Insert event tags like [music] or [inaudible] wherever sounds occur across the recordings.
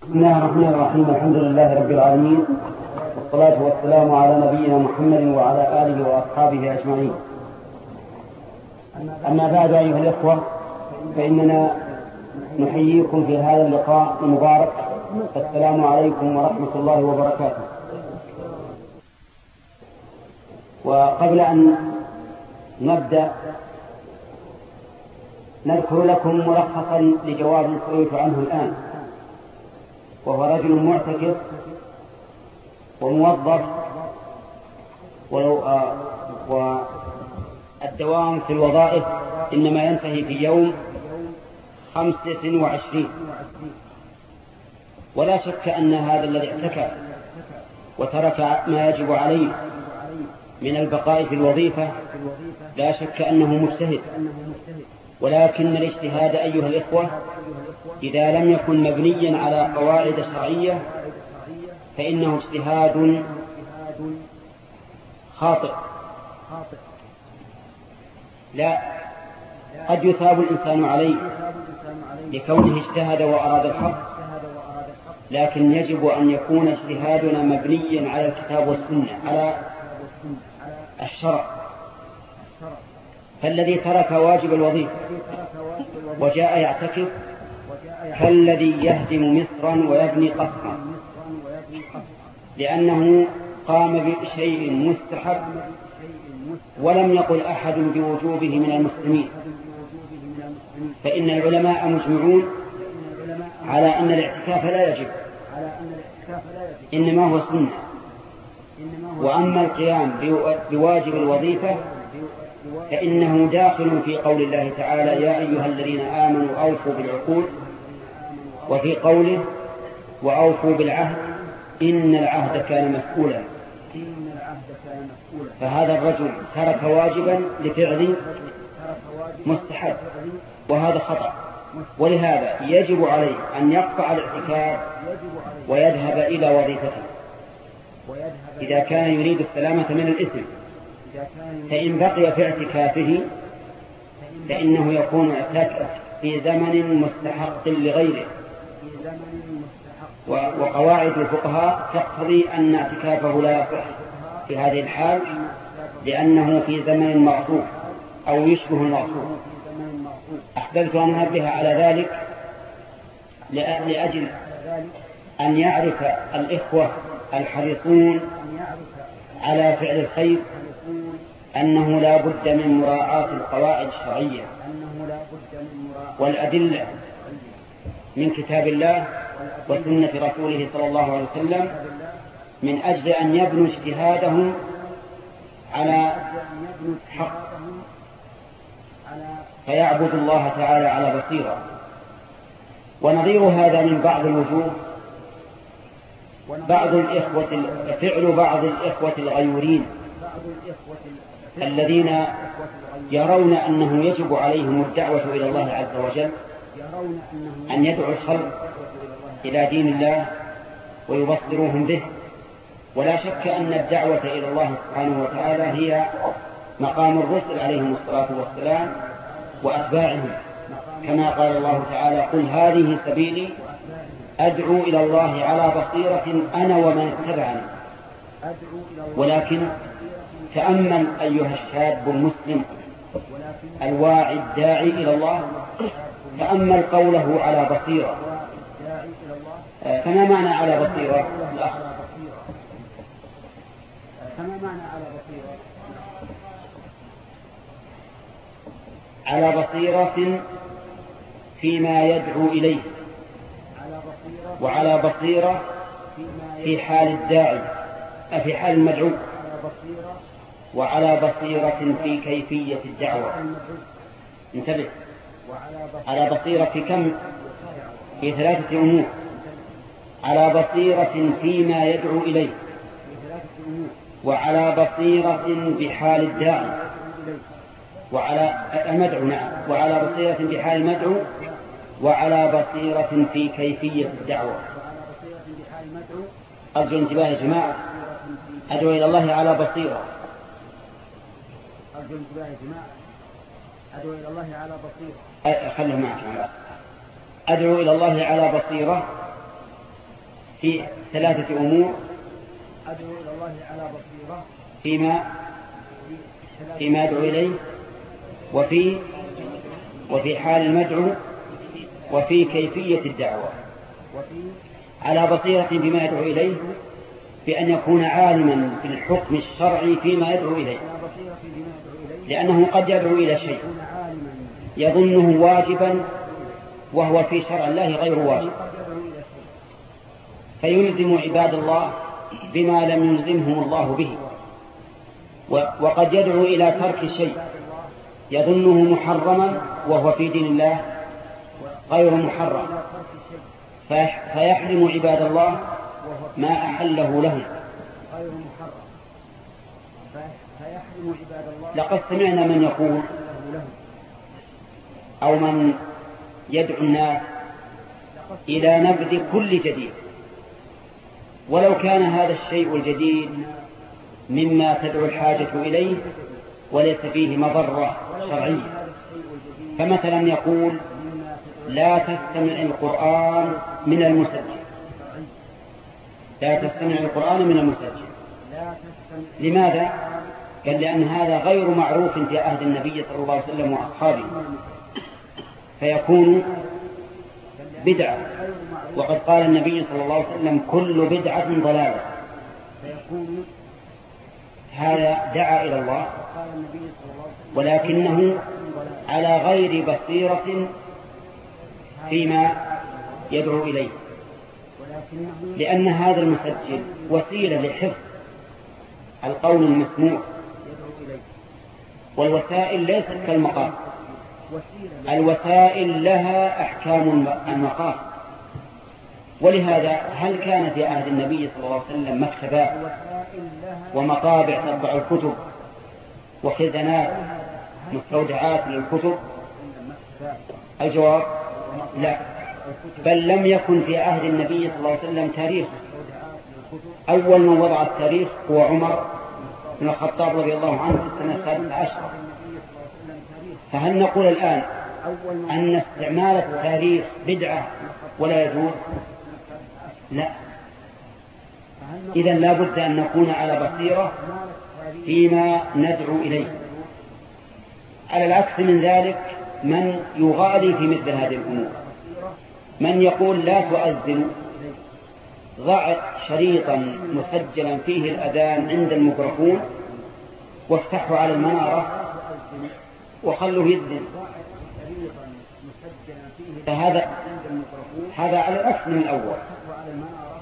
بسم الله الرحمن الرحيم الحمد لله رب العالمين والصلاة والسلام على نبينا محمد وعلى آله وأصحابه أجمعين. أما بعد أيها الإخوة فإننا نحييكم في هذا اللقاء المبارك. السلام عليكم ورحمة الله وبركاته. وقبل أن نبدأ نذكر لكم ملخصا لجواب سئلت عنه الآن. وهو رجل معتكف وموظف آه والدوام في الوظائف إنما ينتهي في يوم خمسة وعشرين. ولا شك أن هذا الذي اعتكف وترك ما يجب عليه من البقاء في الوظيفة لا شك أنه مجتهد. ولكن الاجتهاد أيها الإخوة إذا لم يكن مبنيا على قواعد شرعية فإنه اجتهاد خاطئ. لا قد يثاب الإنسان عليه لكونه اجتهد وأراد الحق لكن يجب أن يكون اجتهادنا مبنيا على الكتاب والسنة على الشرع. فالذي ترك واجب الوظيفة. وجاء يعتكف كالذي يهدم مصرا ويبني قصرا. لأنه قام بشيء مستحب ولم يقل أحد بوجوبه من المسلمين. فإن العلماء مجمعون على أن الاعتكاف لا يجب إنما هو سنة. وأما القيام بواجب الوظيفة فإنه داخل في قول الله تعالى يا أيها الذين آمنوا أوفوا بالعقول وفي قوله وأوفوا بالعهد إن العهد كان مسؤولا فهذا الرجل ترك واجبا لفعل مستحب وهذا خطأ. ولهذا يجب عليه أن يقطع الاعتكاف ويذهب إلى وظيفته إذا كان يريد السلامة من الإثم. فإن بقي في اعتكافه فإنه يكون اعتكف في زمن مستحق لغيره. وقواعد الفقهاء تقتضي أن اعتكافه لا يصح في هذه الحال لأنه في زمن مغصوب أو يشبه المغصوب أحببت أن أنبه على ذلك لأجل أن يعرف الإخوة الحريصون على فعل الخير أنه لا بد من مراعاة القواعد الشرعية والأدلة من كتاب الله وسنة رسوله صلى الله عليه وسلم من أجل أن يبنوا اجتهادهم على حق. فيعبد الله تعالى على بصيرة. ونظير هذا من بعض الوجوه. بعض الإخوة فعل بعض الإخوة الغيورين. الذين يرون أنه يجب عليهم الدعوة إلى الله عز وجل أن يدعو الخلق إلى دين الله ويبصروهم به. ولا شك أن الدعوة إلى الله سبحانه وتعالى هي مقام الرسل عليهم الصلاة والسلام وأتباعهم. كما قال الله تعالى قل هذه سبيلي أدعو إلى الله على بصيرة أنا ومن اتبعني. ولكن تأمل أيها الشاب المسلم الواعي الداعي إلى الله تأمل قوله على بصيرة. فما معنى على بصيرة؟ الأخ. فما معنى على بصيرة؟ على بصيرة فيما يدعو إليه وعلى بصيرة في حال الداعي في حال المدعو. وعلى بصيرة في كيفية الدعوة. انتبه. على بصيرة في كم؟ في ثلاثة أمور. على بصيرة فيما يدعو إليه. وعلى بصيرة بحال الداعي. وعلى المدعو نعم. وعلى بصيرة بحال المدعو. وعلى بصيرة في كيفية الدعوة. أرجو انتباه يا جماعة. أدعو إلى الله على بصيرة. أرجو انتباه يا جماعة أدعو إلى الله على بصيرة. خليه معك أدعو إلى الله على بصيرة في ثلاثة أمور. أدعو إلى الله على بصيرة فيما فيما أدعو إليه. وفي وفي حال المدعو. وفي كيفية الدعوة. وفي على بصيرة بما يدعو إليه. بأن يكون عالما بالحكم الشرعي فيما يدعو إليه. لأنه قد يدعو إلى شيء. يظنه واجبا وهو في شرع الله غير واجب. فيلزم عباد الله بما لم يلزمهم الله به. وقد يدعو إلى ترك شيء. يظنه محرما وهو في دين الله غير محرم. فيحرم عباد الله ما أحله لهم. غير محرم لقد سمعنا من يقول أو من يدعو الناس إلى نبذ كل جديد. ولو كان هذا الشيء الجديد مما تدعو الحاجة إليه وليس فيه مضرة شرعية. فمثلا يقول لا تستمع القرآن من المسجل لا تستمع القرآن من تستمع لماذا؟ قال لأن هذا غير معروف في عهد النبي صلى الله عليه وسلم وأصحابه. فيكون بدعة. وقد قال النبي صلى الله عليه وسلم كل بدعة ضلالة. هذا دعا إلى الله. ولكنه على غير بصيرة فيما يدعو إليه. لأن هذا المسجل وسيلة لحفظ القول المسموع. والوسائل ليست كالمقام وسيلة الوسائل لها أحكام الم- المقام ولهذا هل كان في عهد النبي صلى الله عليه وسلم مكتبات ومطابع تطبع الكتب وخزانات مستودعات للكتب؟ الجواب لا. بل لم يكن في عهد النبي صلى الله عليه وسلم تاريخ. أول من وضع التاريخ هو عمر بن الخطاب رضي الله عنه في السنة السادسة عشرة. فهل نقول الآن أن استعمال التاريخ بدعة ولا يجوز؟ لا. إذا لا بد أن نكون على بصيرة فيما ندعو إليه. على العكس من ذلك من يغالي في مثل هذه الأمور. من يقول لا تؤذن ضع شريطا مسجلا فيه الأذان عند الميكروفون وافتحه على المنارة وخلوه يذن الميكروفون هذا على العكس من الأول.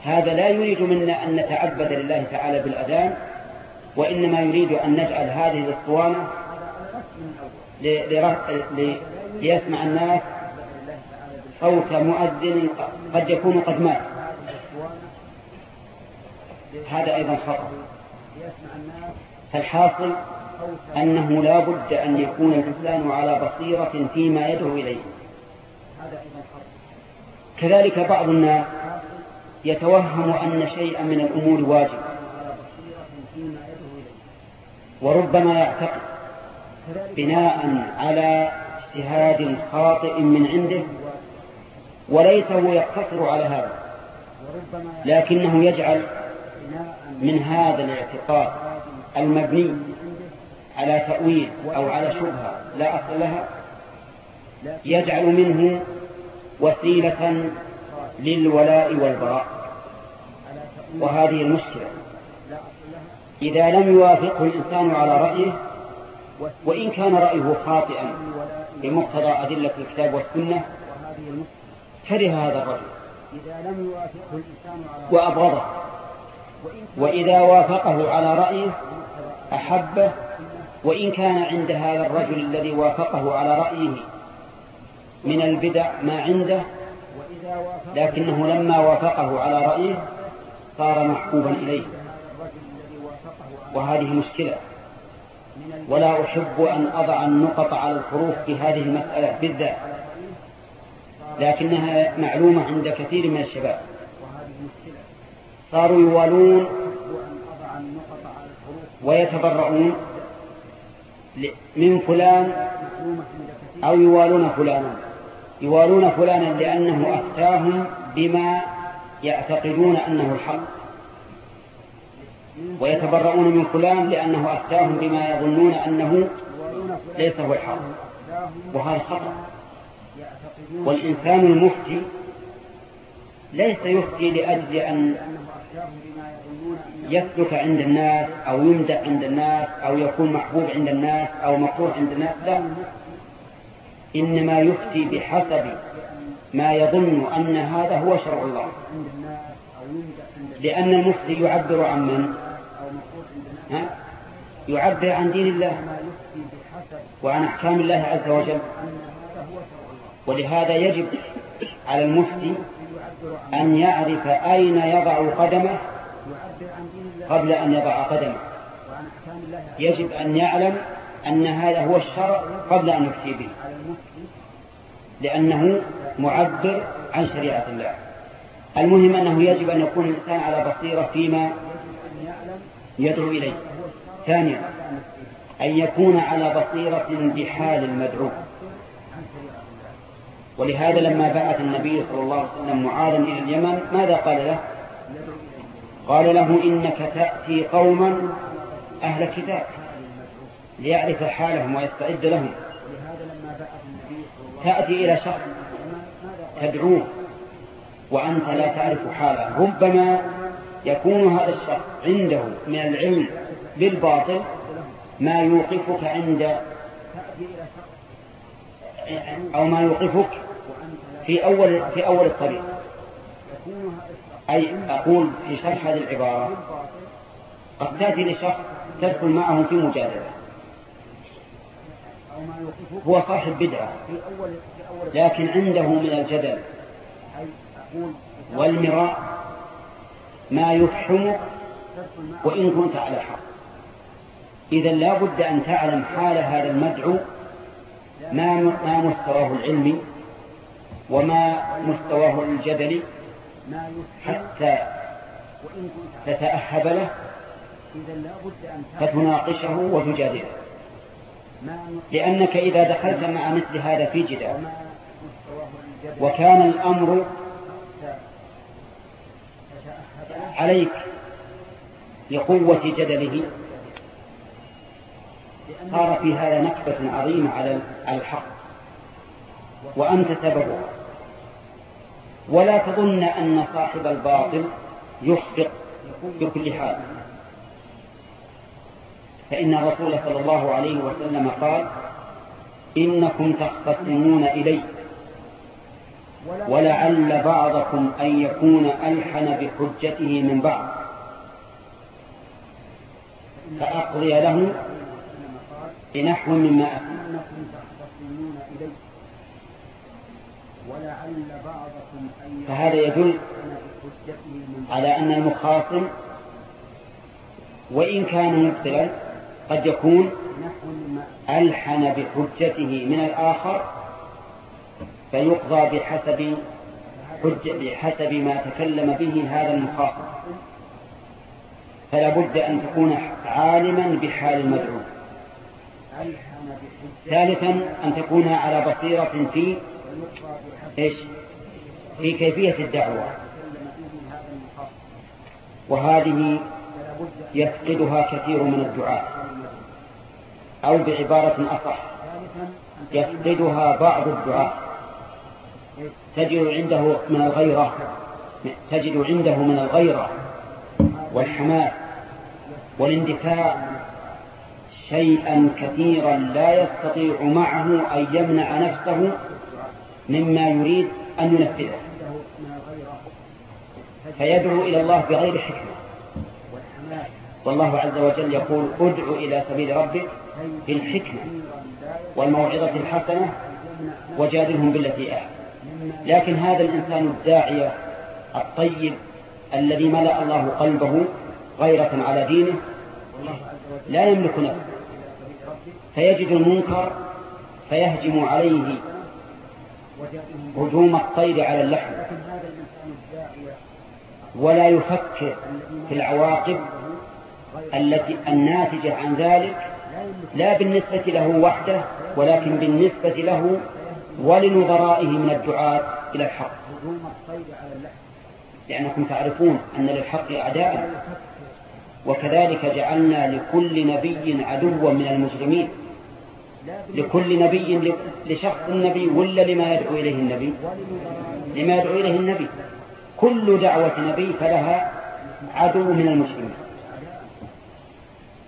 هذا لا يريد منا أن نتعبد لله تعالى بالأذان وإنما يريد أن نجعل هذه هذا ل- ليسمع الناس صوت مؤذن قد يكون قد مات. هذا أيضا خطأ. فالحاصل أنه لا بد أن يكون الإنسان على بصيرة فيما يدعو إليه. كذلك بعض الناس يتوهم أن شيئا من الأمور واجب وربما يعتقد بناء على اجتهاد خاطئ من عنده وليته يقتصر على هذا لكنه يجعل من هذا الاعتقاد المبني على تأويل أو على شبهة لا أصل لها يجعل منه وسيلة للولاء والبراء. وهذه المشكلة. إذا لم يوافقه الإنسان على رأيه وإن كان رأيه خاطئا بمقتضى أدلة الكتاب والسنة كره هذا الرجل. وأبغضه. وإذا وافقه على رأيه أحبه وإن كان عند هذا الرجل الذي وافقه على رأيه من البدع ما عنده لكنه لما وافقه على رأيه صار محبوبا إليه. وهذه مشكلة. ولا أحب أن أضع النقط على الحروف في هذه المسألة بالذات لكنها معلومة عند كثير من الشباب. صاروا يوالون ويتبرؤون من فلان أو يوالون فلانا. يوالون فلانا لأنه أفتاهم بما يعتقدون أنه الحق. ويتبرؤون من فلان لأنه أفتاهم بما يظنون أنه ليس هو الحق. وهذا خطأ. والإنسان المفتي ليس يفتي لأجل أن يسلك عند الناس أو يمدح عند الناس أو يكون محبوب عند الناس أو مكروه عند الناس لا. إنما يفتي بحسب ما يظن أن هذا هو شرع الله. لأن المفتي يعبر عن من؟ ها؟ يعبر عن دين الله وعن أحكام الله عز وجل. ولهذا يجب على المفتي أن يعرف أين يضع قدمه قبل أن يضع قدمه. يجب أن يعلم أن هذا هو الشرع قبل أن يفتي به لأنه معبر عن شريعة الله. المهم أنه يجب أن يكون الإنسان على بصيرة فيما يدعو إليه. ثانيا أن يكون على بصيرة بحال المدعو. ولهذا لما بعث النبي صلى الله عليه وسلم معاذا إلى اليمن ماذا قال له؟ قال له إنك تأتي قوما أهل كتاب ليعرف حالهم ويستعد لهم. تأتي إلى شخص تدعوه وأنت لا تعرف حاله. ربما يكون هذا الشخص عنده من العلم بالباطل ما يوقفك عند أو ما يوقفك في أول في أول الطريق. أي أقول في شرح هذه العبارة قد تأتي لشخص تدخل معه في مجادلة. هو صاحب بدعة لكن عنده من الجدل والمراء ما يفحمك وإن كنت على حق. إذا لا بد أن تعلم حال هذا المدعو ما ما مستواه العلمي وما مستواه الجدلي حتى تتأهب له فتناقشه وتجادله. لأنك إذا دخلت مع مثل هذا في جدال. وكان الأمر عليك لقوة جدله. صار في هذا نكبة عظيمة على الحق. وأنت سببها. ولا تظن أن صاحب الباطل يخطئ بكل حال. فإن الرسول صلى الله عليه وسلم قال إنكم تختصمون إلي ولعل بعضكم أن يكون ألحن بحجته من بعض. فأقضي له بنحو مما إلي ولعل أن فهذا يدل على أن المخاصم وإن كان مبطلا قد يكون ألحن بحجته من الآخر فيقضى بحسب حج بحسب ما تكلم به هذا المخاطب فلا بد أن تكون عالما بحال المدعو. ثالثا أن تكون على بصيرة في إيش؟ في كيفية الدعوة. وهذه يفقدها كثير من الدعاة. أو بعبارة أصح يفقدها بعض الدعاة. تجد عنده من الغيرة تجد عنده من الغيرة والحماس والاندفاع شيئا كثيرا لا يستطيع معه أن يمنع نفسه مما يريد أن ينفذه. فيدعو إلى الله بغير حكمة. والله عز وجل يقول ادع إلى سبيل ربك بالحكمة والموعظة الحسنة وجادلهم بالتي أحسن لكن هذا الإنسان الداعية الطيب الذي ملأ الله قلبه غيرة على دينه لا يملك نفسه. فيجد المنكر فيهجم عليه هجوم الطير على اللحم. ولا يفكر في العواقب التي الناتجة عن ذلك لا بالنسبة له وحده ولكن بالنسبة له ولنظرائه من الدعاة إلى الحق. لأنكم تعرفون أن للحق أعداء وكذلك جعلنا لكل نبي عدوا من المجرمين. لكل نبي لشخص النبي ولا لما يدعو إليه النبي؟ لما يدعو إليه النبي. كل دعوة نبي فلها عدو من المجرمين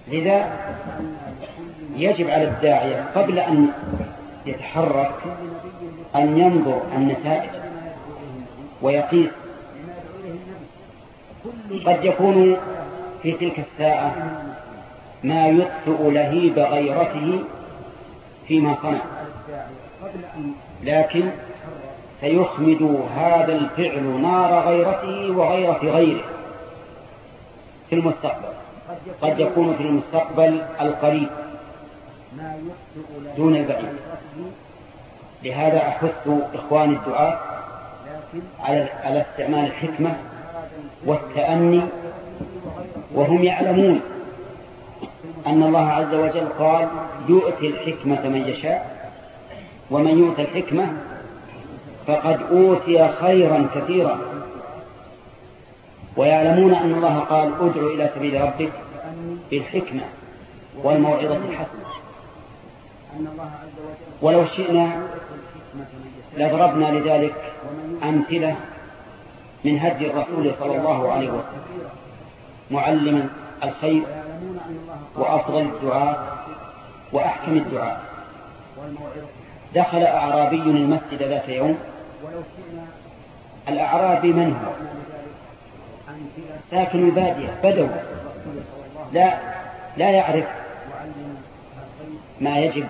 لذا يجب على الداعية قبل أن يتحرك أن ينظر النتائج ويقيس. قد يكون في تلك الساعة ما يطفئ لهيب غيرته فيما صنع. لكن سيخمد هذا الفعل نار غيرته وغيرة غيره. في المستقبل. قد يكون في المستقبل القريب. دون البعيد. لهذا أحث إخواني الدعاء على استعمال الحكمة والتأني وهم يعلمون أن الله عز وجل قال يؤتي الحكمة من يشاء ومن يؤتى الحكمة فقد أوتي خيرا كثيرا. ويعلمون أن الله قال ادع إلى سبيل ربك بالحكمة والموعظة الحسنة. ولو شئنا لضربنا لذلك أمثلة من هدي الرسول صلى الله عليه وسلم. معلما الخير وأفضل الدعاء وأحكم الدعاء. دخل أعرابي المسجد ذات يوم. الأعرابي من هو؟ ساكن البادية بدو. لا لا يعرف ما يجب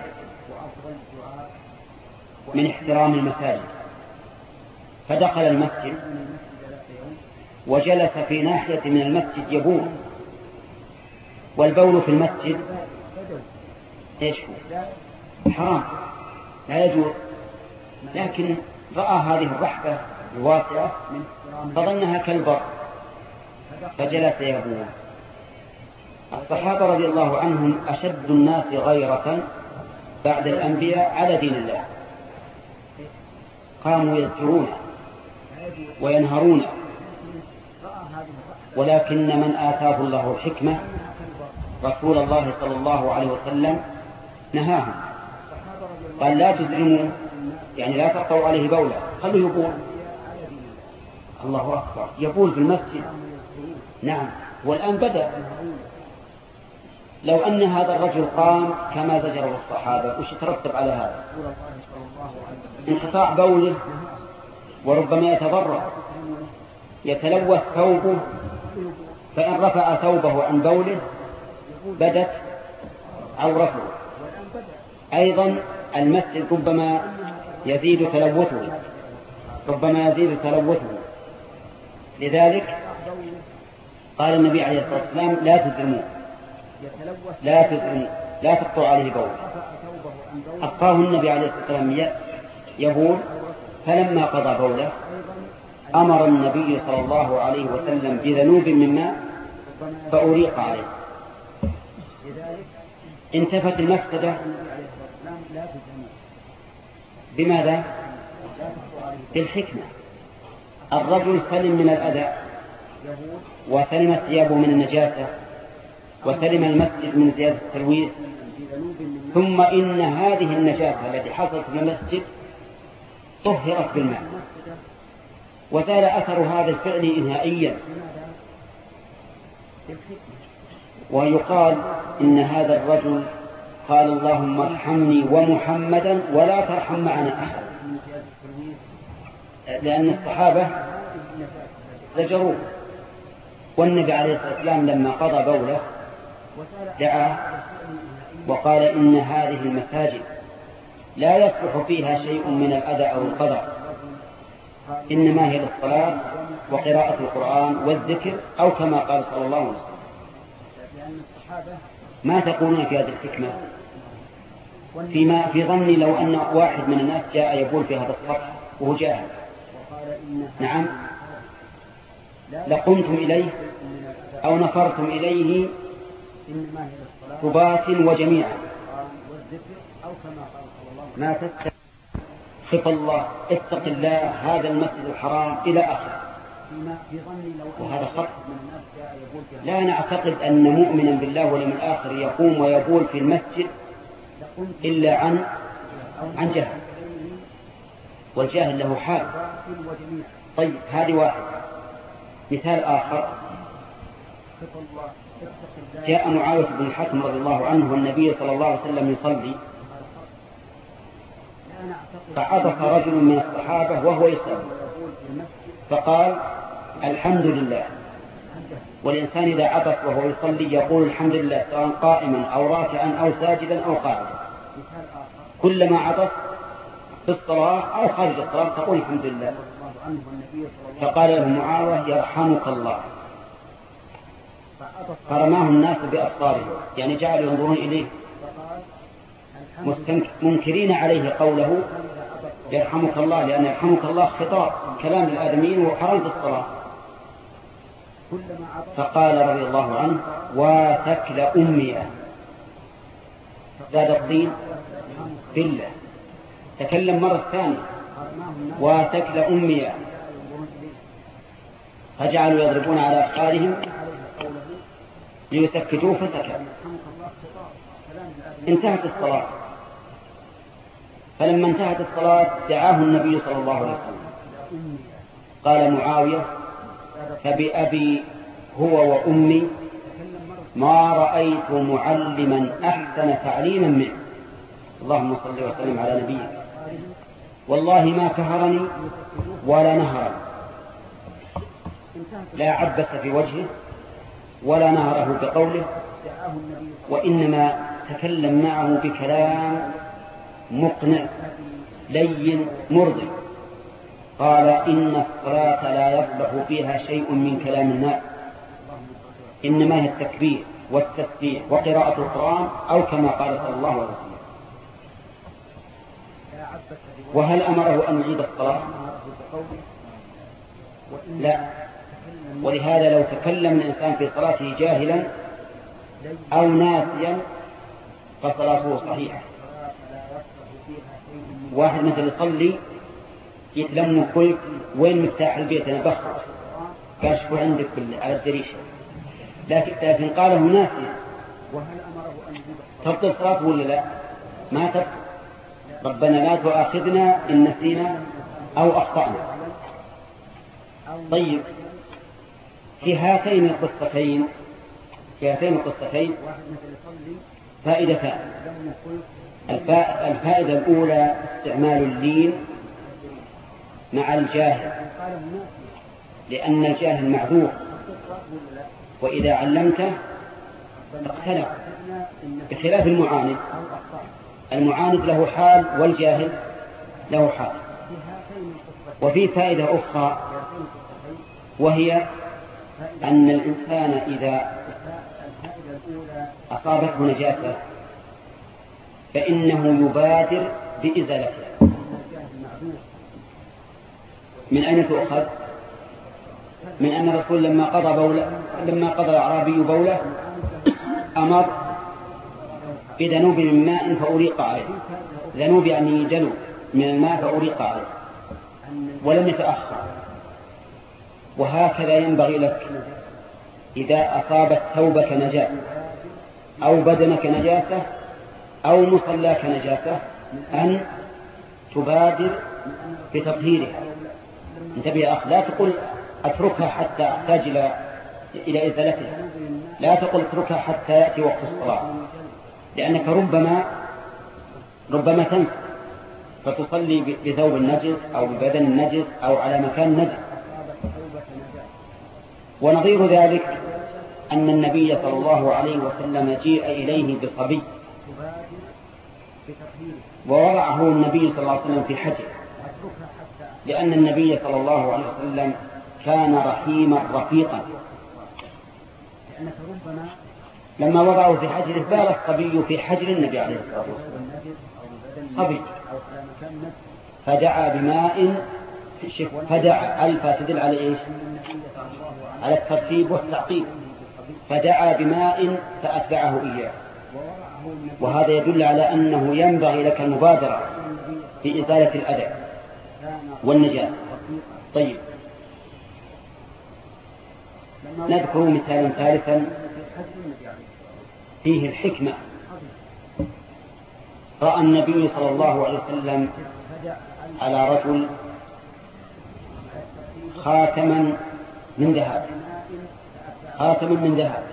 من احترام المساجد. فدخل المسجد وجلس في ناحية من المسجد يبول. والبول في المسجد إيش هو؟ حرام. لا يجوز. لكن رأى هذه الرحبة الواسعة فظنها كالبر. فجلس يبول الصحابة رضي الله عنهم أشد الناس غيرة بعد الأنبياء على دين الله. قاموا يذكرون وينهرون. ولكن من آتاه الله الحكمة رسول الله صلى الله عليه وسلم نهاهم. قال لا تزعموا. يعني لا تقطعوا عليه بولا خلوا يبول الله أكبر. يبول في المسجد. نعم. والآن بدأ. لو أن هذا الرجل قام كما زجره الصحابة. وش يترتب على هذا؟ انقطاع بوله. وربما يتضرر يتلوث ثوبه. فإن رفع ثوبه عن بوله بدت عورته. أيضا المسجد ربما يزيد تلوثه ربما يزيد تلوثه. لذلك قال النبي عليه الصلاة والسلام لا تزرموا لا تزرموا لا تقطعوا عليه بول. أبقاه النبي عليه الصلاة والسلام يبول فلما قضى بوله أمر النبي صلى الله عليه وسلم بذنوب من ماء فأريق عليه. انتفت المفسدة بماذا؟ بالحكمة. الرجل سلم من الأذى. وسلمت ثيابه من النجاسة. وسلم المسجد من زيادة التلويث. ثم إن هذه النجاسة التي حصلت في المسجد طهرت بالماء. وزال أثر هذا الفعل نهائيا ويقال إن هذا الرجل قال اللهم ارحمني ومحمدا ولا ترحم معنا أحد. لأن الصحابة زجروه. والنبي عليه الصلاة والسلام لما قضى بوله دعا وقال إن هذه المساجد لا يصلح فيها شيء من الأذى أو القدر. إنما هي للصلاة وقراءة القرآن والذكر أو كما قال صلى الله عليه وسلم. ما تقولون في هذه الحكمة؟ فيما في ظني لو أن واحد من الناس جاء يقول في هذا السطح وهو جاهل. نعم. لقمتم إليه أو نفرتم إليه ثبات وجميعا. ما خف الله. اتق الله. هذا المسجد الحرام إلى آخره. وهذا خطأ. لا نعتقد أن مؤمنا بالله واليوم الآخر يقوم ويقول في المسجد إلا عن عن جهل. والجاهل له حال. طيب هذه واحد. مثال آخر. جاء معاوية بن الحكم رضي الله عنه والنبي صلى الله عليه وسلم يصلي. فعطس رجل من الصحابة وهو المسجد فقال الحمد لله. والإنسان إذا عطس وهو يصلي يقول الحمد لله سواء قائما أو راكعا أو ساجدا أو قاعدا. كلما عطس في الصلاة أو خارج الصلاة تقول الحمد لله. فقال له معاوية يرحمك الله. فرماه الناس بأبصارهم. يعني جعلوا ينظرون إليه. منكرين عليه قوله يرحمك الله لأن يرحمك الله خطاب كلام الآدميين وحرام في الصلاة. فقال رضي الله عنه وتكل أمي زاد الطين بالله. تكلم مرة ثانية ينظرون إليه فجعلوا يضربون على قوله ليسكتوه فسكت انتهت الصلاة. فلما انتهت الصلاة دعاه النبي صلى الله عليه وسلم. قال معاوية فبأبي هو وأمي ما رأيت معلما أحسن تعليما منه. اللهم صل وسلم على نبيك. والله ما كهرني ولا نهرني. لا عبس في وجهه ولا نهره بقوله وإنما تكلم معه بكلام مقنع لين مرضي. قال إن الصلاة لا يصلح فيها شيء من كلام الناس. إنما هي التكبير والتسبيح وقراءة القرآن أو كما قال صلى الله عليه وسلم. وهل أمره أن يعيد الصلاة؟ لا. ولهذا لو تكلم الإنسان في صلاته جاهلا أو ناسيا فصلاته صحيحة. واحد مثل يصلي يتلم كل وين مفتاح البيت؟ أنا بخرج. قال شوف عندك على الدريشة. لكن لكن قاله ناسيا وهل أمره أن الصلاة تبطل صلاة ولا لا؟ ما تبطل. ربنا لا تؤاخذنا إن نسينا أو أخطأنا. طيب. في هاتين القصتين. في هاتين القصتين. فائدتان. الفائدة الأولى استعمال اللين. مع الجاهل. لأن الجاهل معذور. وإذا علمته اقتنع بخلاف المعاند. المعاند له حال والجاهل له حال. وفي فائدة أخرى وهي أن الإنسان إذا أصابته نجاسة فإنه يبادر بإزالتها من أين تؤخذ؟ من أن الرسول لما قضى بولة لما قضى الأعرابي بولة أمر بذنوب من ماء فأريق عليه. ذنوب يعني دلو من الماء فأريق عليه. ولم يتأخر. وهكذا ينبغي لك إذا أصابت ثوبك نجاسة أو بدنك نجاسة أو مصلاك نجاسة أن تبادر بتطهيرها. انتبه يا أخ لا تقول أتركها حتى أحتاج إلى إلى إزالتها. لا تقل اتركها حتى يأتي وقت الصلاة. لأنك ربما ربما تنسى. فتصلي بثوب النجس أو ببدن النجس أو على مكان نجس. ونظير ذلك أن النبي صلى الله عليه وسلم جيء إليه بصبي. ووضعه النبي صلى الله عليه وسلم في حجر. أتركها حتى لأن النبي صلى الله عليه وسلم كان رحيما رفيقا. لأنك ربما لما وضعه في حجره بال الصبي في حجر النبي عليه الصلاة والسلام. صبي. فدعا بماء فدعا ألف تدل على إيش؟ على الترتيب والتعقيب. فدعا بماء فأتبعه إياه. وهذا يدل على أنه ينبغي لك المبادرة في إزالة الأذى والنجاة. طيب. نذكر مثالا ثالثا. فيه الحكمة. رأى النبي صلى الله عليه وسلم على رجل خاتما من ذهب. خاتما من ذهب.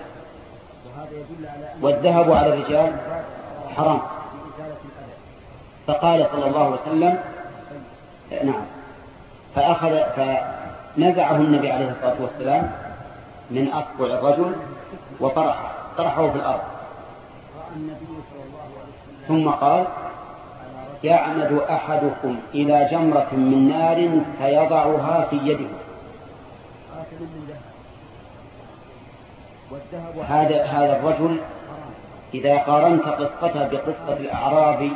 والذهب على الرجال حرام. فقال صلى الله عليه وسلم نعم. فأخذ فنزعه النبي عليه الصلاة والسلام من أصبع الرجل وطرحه طرحه في الأرض. ثم قال يعمد أحدكم إلى جمرة من نار فيضعها في يده. هذا هذا الرجل إذا قارنت قصته بقصة الأعرابي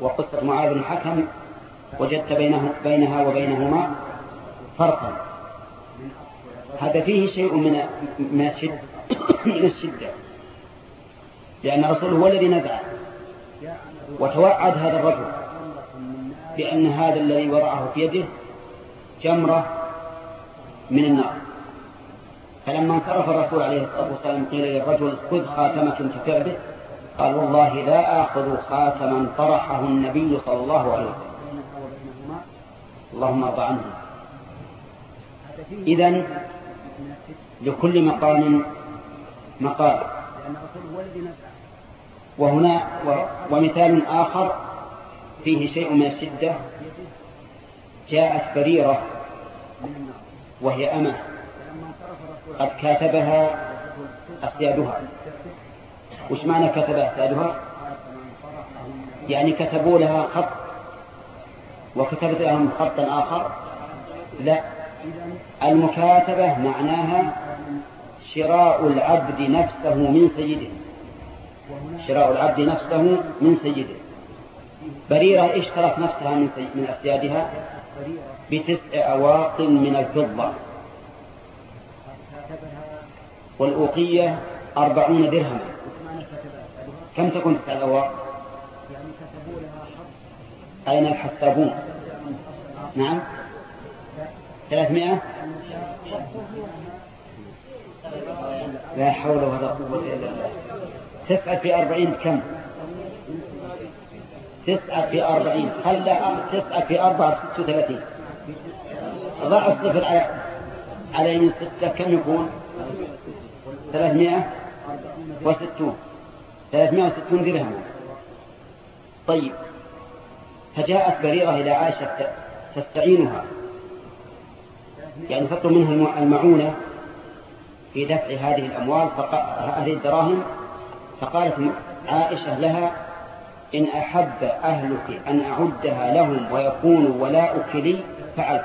وقصة معاذ الحكم وجدت بينه بينها وبينهما فرقا. هذا فيه شيء من من الشدة. [coughs] من الشدة. لأن الرسول هو الذي نزع وتوعد هذا الرجل بأن هذا الذي وضعه في يده جمرة من النار. فلما انصرف الرسول عليه الصلاة والسلام قيل للرجل خذ خاتمك انتفع به. قال والله لا آخذ خاتما طرحه النبي صلى الله عليه وسلم. اللهم ارضى عنه. إذا لكل مقام مقال وهنا ومثال آخر فيه شيء من الشدة. جاءت بريرة وهي أمة قد كاتبها أسيادها وش معنى كتبها أسيادها يعني كتبوا لها خط وكتبت لهم خطا آخر؟ لا. المكاتبة معناها شراء العبد نفسه من سيده شراء العبد نفسه من سيده بريرة اشترت نفسها من, من أسيادها بتسع أواق من الفضة. والأوقية أربعون درهما. كم تكون تسع الأواق أين الحسابون نعم. ثلاثمائة؟ لا حول ولا قوة إلا بالله. تسعة في أربعين كم؟ تسعة في أربعين. خلى تسعة في أربعة ست وثلاثين. ضع الصفر على على يمين ستة. كم يكون؟ ثلاثمائة وستون. ثلاثمائة وستون درهم. طيب. فجاءت بريرة إلى عائشة تستعينها. يعني تطلب منها المعونة في دفع هذه الأموال هذه الدراهم فقالت عائشة لها إن أحب أهلك أن أعدها لهم ويكونوا ولاؤك لي فعلت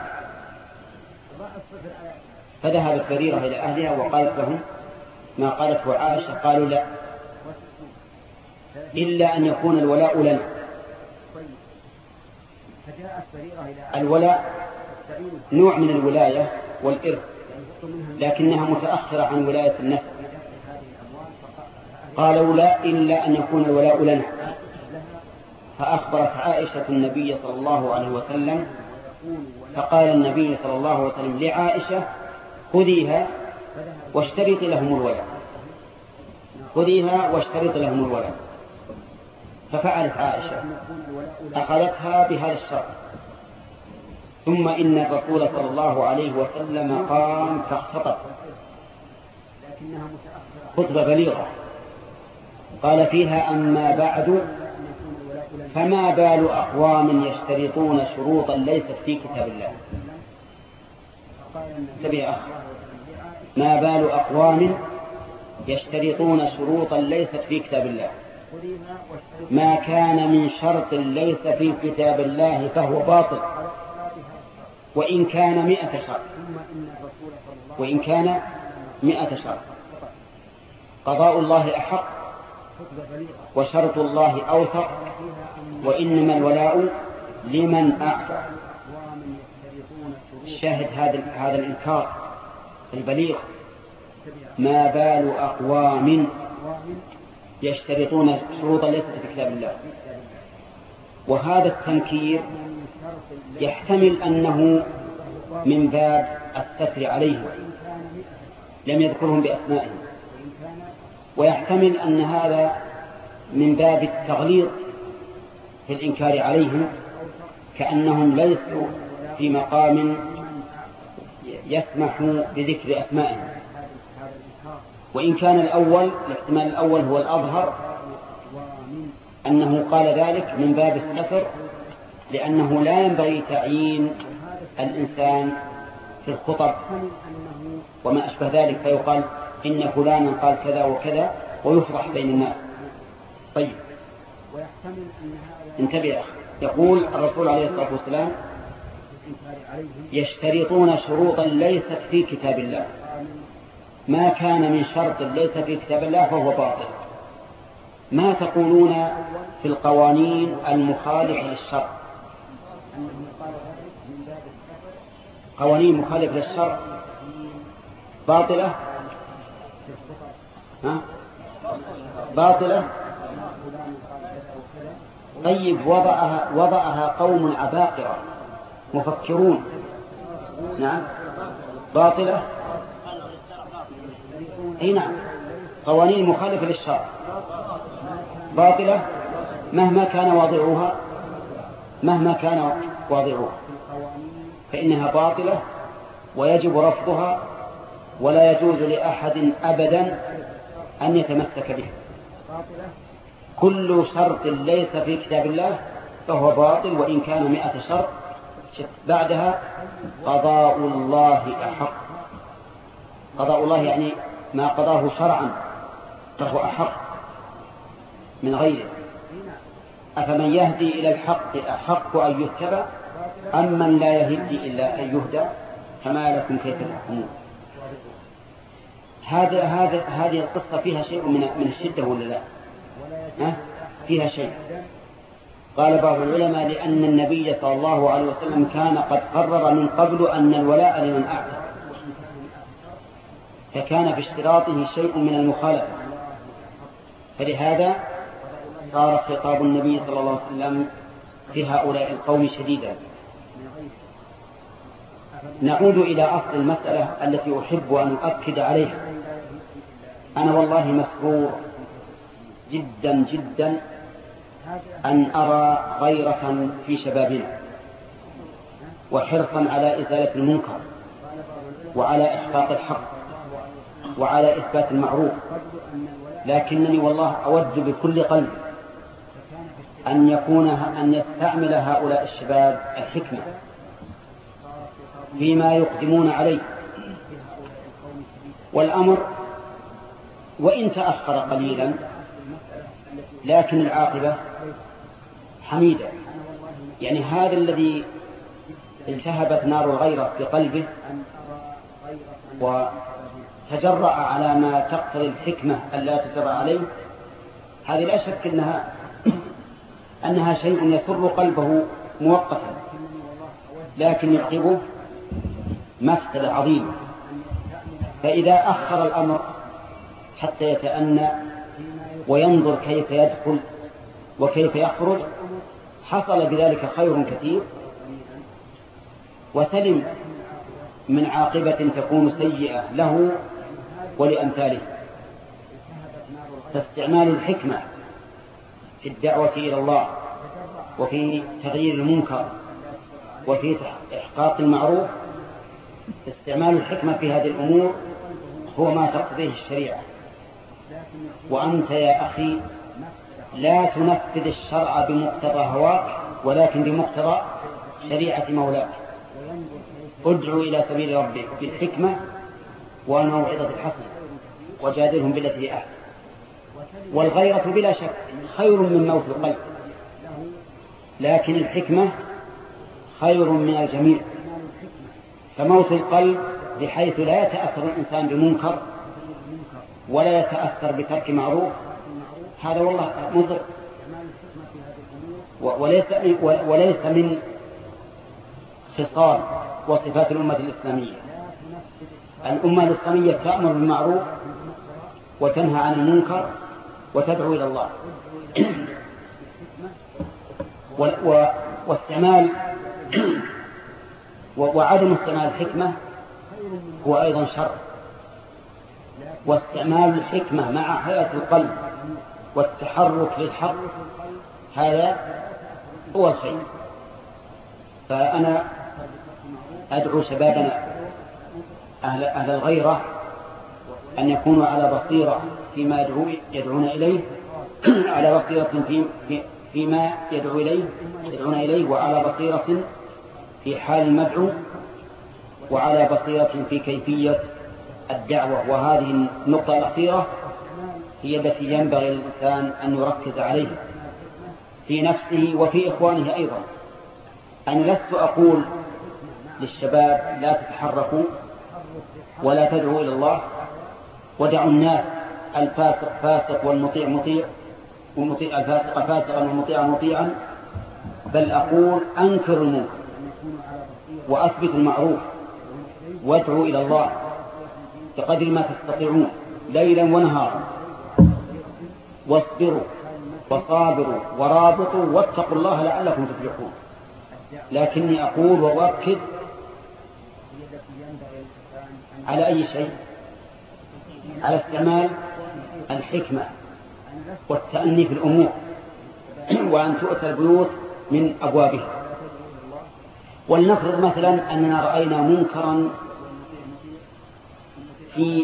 فذهبت بريرة إلى أهلها وقالت لهم ما قالته عائشة قالوا لا إلا أن يكون الولاء لنا. الولاء نوع من الولاية والإرث لكنها متأخرة عن ولاية النسب. قالوا لا إلا أن يكون الولاء لنا. فأخبرت عائشة النبي صلى الله عليه وسلم فقال النبي صلى الله عليه وسلم لعائشة خذيها واشترط لهم الولاء. خذيها واشترط لهم الولاء. ففعلت عائشة أخذتها بهذا الشرط. ثم إن الرسول صلى الله عليه وسلم قام فاختطب خطبة بليغة. قال فيها أما بعد فما بال أقوام يشترطون شروطا ليست في كتاب الله؟ أخ ما بال أقوام يشترطون شروطا ليست في كتاب الله؟ ما كان من شرط ليس في كتاب الله فهو باطل. وإن كان مئة شرط. وإن كان مئة شرط. قضاء الله أحق وشرط الله أوثق. وإنما الولاء لمن أعطى. شاهد هذا هذا الإنكار البليغ. ما بال أقوام يشترطون شروطا ليست في كتاب الله. وهذا التنكير يحتمل أنه من باب الستر عليه لم يذكرهم بأسمائهم ويحتمل أن هذا من باب التغليظ في الإنكار عليهم كأنهم ليسوا في مقام يسمح بذكر أسمائهم. وإن كان الأول الاحتمال الأول هو الأظهر أنه قال ذلك من باب الستر لأنه لا ينبغي تعيين الإنسان في الخطب. وما أشبه ذلك فيقال إن فلانا قال كذا وكذا ويفرح بين الناس. طيب. انتبه يقول الرسول عليه الصلاة والسلام يشترطون شروطا ليست في كتاب الله. ما كان من شرط ليس في كتاب الله فهو باطل. ما تقولون في القوانين المخالفة للشرع؟ قوانين مخالفة للشرع؟ باطلة؟ ها؟ باطلة؟ طيب وضعها وضعها قوم عباقرة مفكرون. نعم. باطلة؟ اي نعم. قوانين مخالفة للشرع. باطلة مهما كان واضعها مهما كان واضعها فإنها باطلة ويجب رفضها ولا يجوز لأحد أبدا أن يتمسك بها. كل شرط ليس في كتاب الله فهو باطل وإن كان مئة شرط بعدها قضاء الله أحق. قضاء الله يعني ما قضاه شرعا فهو أحق من غيره. أفمن يهدي إلى الحق أحق أن يتبع أم من لا يهدي إلا أن يهدى فما لكم كيف تحكمون؟ هذا هذا هذه القصة فيها شيء من من الشدة ولا لا؟ ها؟ فيها شيء. قال بعض العلماء لأن النبي صلى الله عليه وسلم كان قد قرر من قبل أن الولاء لمن أعتق فكان في اشتراطه شيء من المخالفة. فلهذا صار خطاب النبي صلى الله عليه وسلم في هؤلاء القوم شديدا. نعود إلى أصل المسألة التي أحب أن أؤكد عليها. أنا والله مسرور جدا جدا أن أرى غيرة في شبابنا وحرصا على إزالة المنكر وعلى إحقاق الحق. وعلى إثبات المعروف. لكنني والله أود بكل قلبي أن يكون أن يستعمل هؤلاء الشباب الحكمة فيما يقدمون عليه. والأمر وإن تأخر قليلا لكن العاقبة حميدة. يعني هذا الذي التهبت نار الغيرة في قلبه وتجرأ على ما تقتضي الحكمة ألا تجرأ عليه هذه لا شك أنها أنها شيء يسر قلبه مؤقتا لكن يعقبه مفسدة عظيمة فإذا أخر الأمر حتى يتأنى وينظر كيف يدخل وكيف يخرج حصل بذلك خير كثير. وسلم من عاقبة تكون سيئة له ولأمثاله. فاستعمال الحكمة في الدعوة إلى الله وفي تغيير المنكر وفي إحقاق المعروف استعمال الحكمة في هذه الأمور هو ما تقضيه الشريعة. وأنت يا أخي لا تنفذ الشرع بمقتضى هواك ولكن بمقتضى شريعة مولاك. ادعو إلى سبيل ربك بالحكمة والموعظة الحسنة وجادلهم بالتي هي أحسن. والغيرة بلا شك خير من موت القلب. لكن الحكمة خير من الجميع. فموت القلب بحيث لا يتأثر الإنسان بمنكر ولا يتأثر بترك معروف هذا والله مضر. وليس وليس من خصال وصفات الأمة الإسلامية. الأمة الإسلامية تأمر بالمعروف وتنهى عن المنكر وتدعو إلى الله. [clears throat] واستعمال [clears throat] وعدم استعمال الحكمة هو أيضا شر. واستعمال الحكمة مع حياة القلب والتحرك للحق هذا هو الخير. فأنا أدعو شبابنا أهل, أهل الغيرة أن يكونوا على بصيرة فيما يدعو يدعون إليه [clears throat] على بصيرة في فيما يدعو إليه يدعون إليه وعلى بصيرة في حال المدعو وعلى بصيرة في كيفية الدعوة. وهذه النقطة الأخيرة هي التي ينبغي للإنسان أن يركز عليها في نفسه وفي إخوانه أيضا. أنا لست أقول للشباب لا تتحركوا ولا تدعوا إلى الله. ودعوا الناس الفاسق فاسق والمطيع مطيع والمطيع الفاسق فاسقا والمطيع مطيعا. بل أقول أنكر المنكر وأثبت المعروف وادعوا إلى الله بقدر ما تستطيعون ليلا ونهارا. واصبروا وصابروا ورابطوا واتقوا الله لعلكم تفلحون. لكني أقول وأؤكد على أي شيء؟ على استعمال الحكمة والتأني في الأمور [clears throat] وأن تؤتى البيوت من أبوابها. ولنفرض مثلا أننا رأينا منكرا في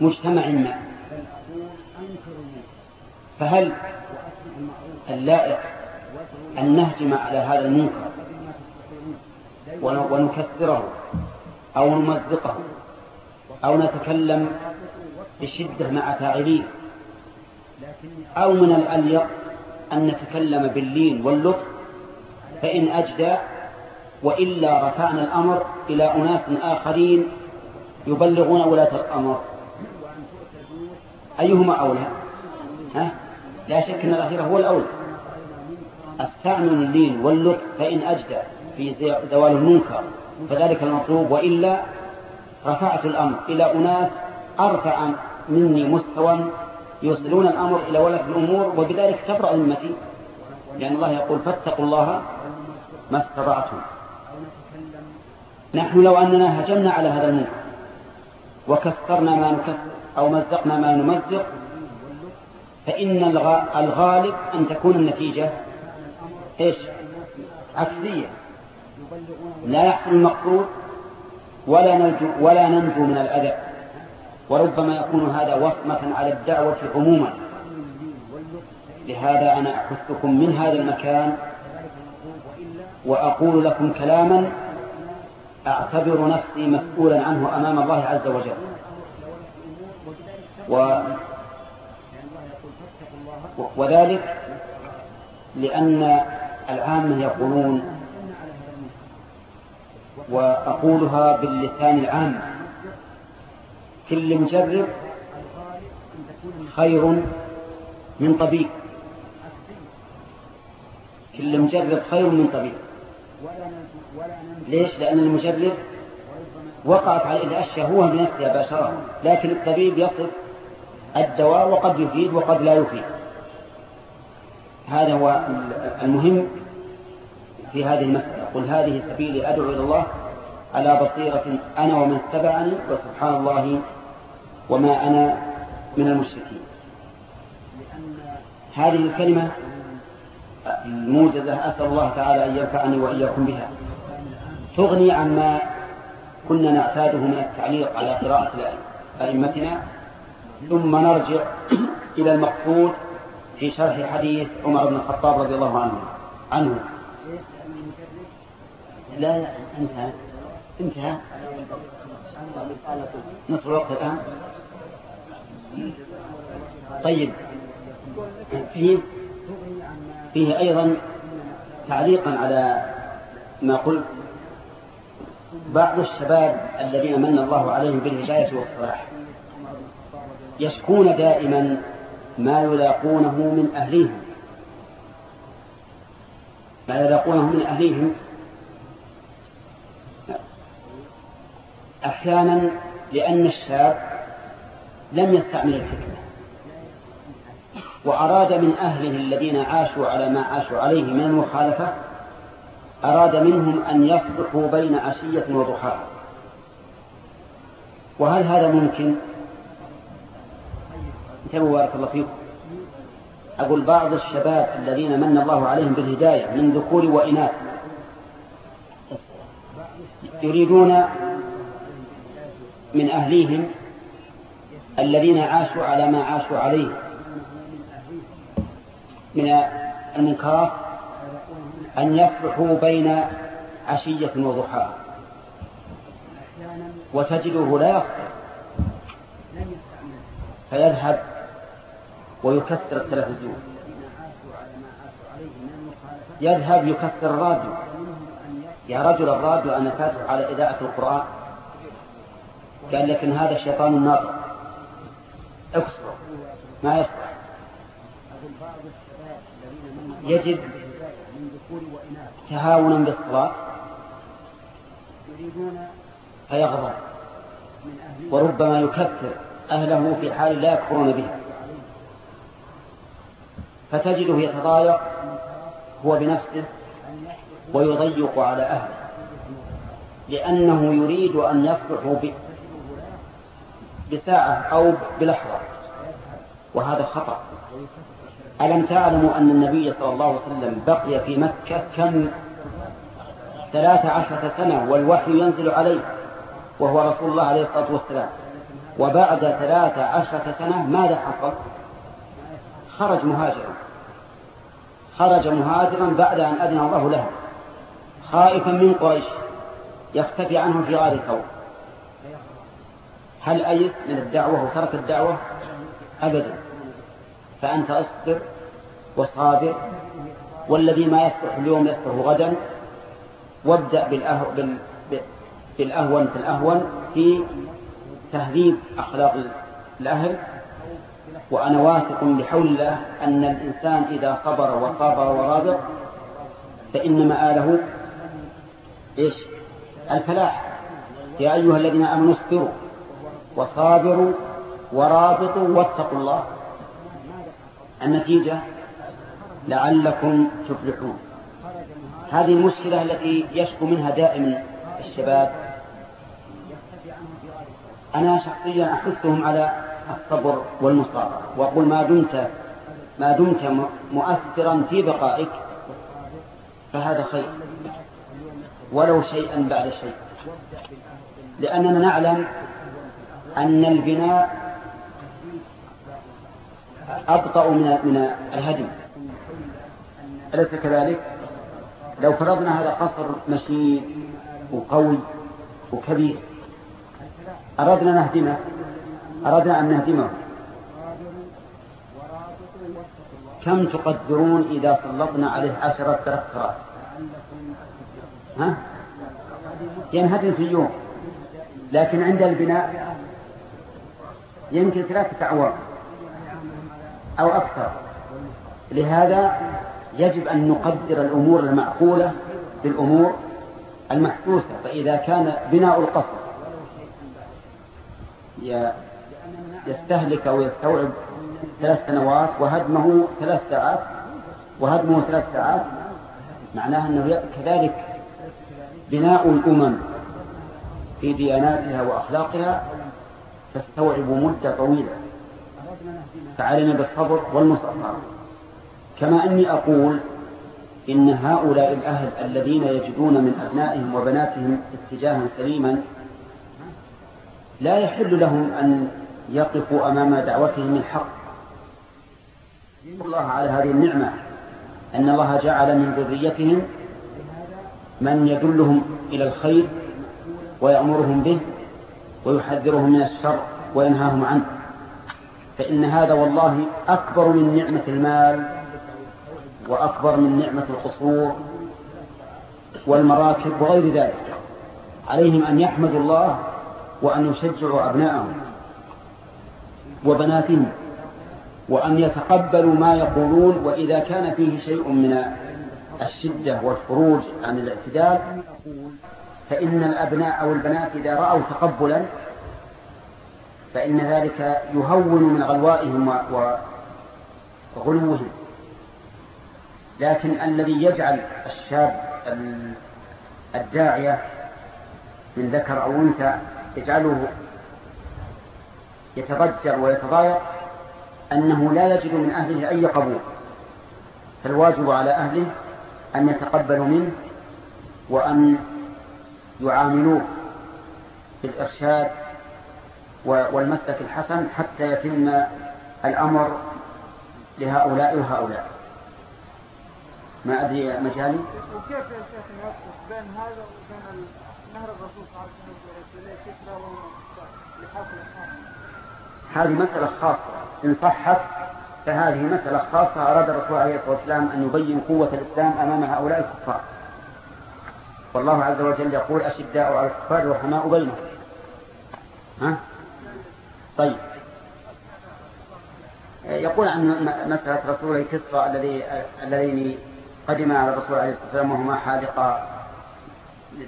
مجتمع ما. فهل اللائق أن نهجم على هذا المنكر ونكسره؟ أو نمزقه أو نتكلم بشدة مع فاعليه أو من الأليق أن نتكلم باللين واللطف فإن أجدى وإلا رفعنا الأمر إلى أناس آخرين يبلغون ولاة الأمر. أيهما أولى؟ ها؟ لا شك أن الأخير هو الأولى. استعمل اللين واللطف فإن أجدى في زوال المنكر. فذلك المطلوب. وإلا رفعت الأمر إلى أناس أرفع مني مستوى يوصلون الأمر إلى ولاة الأمور وبذلك تبرأ ذمتي لأن الله يقول فاتقوا الله ما استطعتم. نحن لو أننا هجمنا على هذا المنكر وكسرنا ما نكسر أو مزقنا ما نمزق فإن الغالب أن تكون النتيجة إيش؟ عكسية. لا يحصل المقصود ولا ننجو, ولا ننجو من الأذى. وربما يكون هذا وصمة على الدعوة عموما. لهذا أنا أحثكم من هذا المكان وأقول لكم كلاما أعتبر نفسي مسؤولا عنه أمام الله عز وجل. و وذلك لأن العامة يقولون وأقولها باللسان العام. كل مجرب خير من طبيب. كل مجرب خير من طبيب. ليش؟ لأن المجرب وقعت عليه الأشياء هو بنفسه باشرة لكن الطبيب يصف الدواء وقد يفيد وقد لا يفيد. هذا هو المهم. في هذه المسألة. قل هذه سبيلي أدعو إلى الله على بصيرة أنا ومن اتبعني وسبحان الله وما أنا من المشركين. هذه الكلمة الموجزة أسأل الله تعالى أن ينفعني وإياكم بها. تغني عما كنا نعتاده من التعليق على قراءة أئمتنا ثم نرجع إلى المقصود في شرح حديث عمر بن الخطاب رضي الله عنه عنه. لا لا انتهى. انتهى. نصف الوقت الآن. طيب. فيه فيه أيضا تعليقا على ما قلت. بعض الشباب الذين من الله عليهم بالهداية والصلاح يشكون دائما ما يلاقونه من أهليهم. ما يلاقونه من أهليهم أحيانا لأن الشاب لم يستعمل الحكمة وأراد من أهله الذين عاشوا على ما عاشوا عليه من المخالفة أراد منهم أن يصلحوا بين عشية وضحاها. وهل هذا ممكن؟ انتبهوا بارك الله فيكم. أقول بعض الشباب الذين من الله عليهم بالهداية من ذكور وإناث يريدون من أهليهم الذين عاشوا على ما عاشوا عليه. من المنكرات أن يصلحوا بين عشية وضحاها وتجده لا يصلح فيذهب ويكسر التلفزيون. يذهب يكسر الراديو. يا رجل الراديو أنا فاتح على إذاعة القرآن. قال لكن هذا الشيطان الناطق اكسره ما يصلح. يجد تهاونا بالصلاة فيغضب. وربما يكفر أهله في حال لا يكفرون به. فتجده يتضايق هو بنفسه ويضيق على أهله. لأنه يريد أن يصلحوا بساعة أو بلحظة. وهذا خطأ. ألم تعلموا أن النبي صلى الله عليه وسلم بقي في مكة كم؟ ثلاث عشرة سنة والوحي ينزل عليه وهو رسول الله عليه الصلاة والسلام. وبعد ثلاث عشرة سنة ماذا حصل؟ خرج مهاجرا. خرج مهاجرا بعد أن أذن الله له. خائفا من قريش يختفي عنهم في غار ثور هل أيس من الدعوة وترك الدعوة؟ أبدا. فأنت أصبر وصابر والذي ما يصلح اليوم يصلح غدا. وابدأ بالأهو بال... بالأهون في الأهون في تهذيب أخلاق الأهل. وأنا واثق بحول الله أن الإنسان إذا صبر وصابر ورابط فإن مآله إيش؟ الفلاح. يا أيها الذين آمنوا اصبروا. وصابروا ورابطوا واتقوا الله. النتيجة لعلكم تفلحون. هذه المشكلة التي يشكو منها دائما الشباب. أنا شخصيا أحثهم على الصبر والمصابرة. وأقول ما دمت ما دمت مؤثرا في بقائك فهذا خير. ولو شيئا بعد شيء. لأننا نعلم أن البناء أبطأ من من الهدم أليس كذلك؟ لو فرضنا هذا قصر مشيد وقوي وكبير أردنا نهدمه أردنا أن نهدمه كم تقدرون إذا سلطنا عليه عشرة تركترات ها؟ ينهدم في يوم لكن عند البناء يمكن ثلاثة أعوام أو أكثر. لهذا يجب أن نقدر الأمور المعقولة بالأمور المحسوسة. فإذا كان بناء القصر يستهلك أو يستوعب ثلاث سنوات وهدمه ثلاث ساعات وهدمه ثلاث ساعات معناه أنه كذلك بناء الأمم في دياناتها وأخلاقها تستوعب مدة طويلة. فعلينا بالصبر والمصبر كما أني أقول إن هؤلاء الأهل الذين يجدون من أبنائهم وبناتهم اتجاها سليما لا يحل لهم أن يقفوا أمام دعوتهم الحق. الله على هذه النعمة أن الله جعل من ذريتهم من يدلهم إلى الخير ويأمرهم به ويحذرهم من الشر وينهاهم عنه. فإن هذا والله أكبر من نعمة المال وأكبر من نعمة القصور والمراكب وغير ذلك. عليهم أن يحمدوا الله وأن يشجعوا أبناءهم وبناتهم وأن يتقبلوا ما يقولون. وإذا كان فيه شيء من الشدة والخروج عن الاعتدال فإن الأبناء أو البنات إذا رأوا تقبلا فإن ذلك يهون من غلوائهم وغلوهم. لكن الذي يجعل الشاب الداعية من ذكر أو أنثى يجعله يتضجر ويتضايق أنه لا يجد من أهله أي قبول. فالواجب على أهله أن يتقبلوا منه وأن يعاملوه بالإرشاد والمسلك الحسن حتى يتم الأمر لهؤلاء وهؤلاء. ما أدري مجالي؟ وكيف يا شيخ نوفق بين هذا وبين نهر الرسول صلى الله عليه وسلم هذه مسألة خاصة. إن صحت فهذه مسألة خاصة أراد الرسول عليه الصلاة والسلام أن يبين قوة الإسلام أمام هؤلاء الكفار. والله عز وجل يقول أشداء على الكفار رحماء بينهم. ها؟ طيب. يقول عن مسألة رسولي كسرى الذي اللذين قدم على الرسول عليه الصلاة والسلام وهما حالقا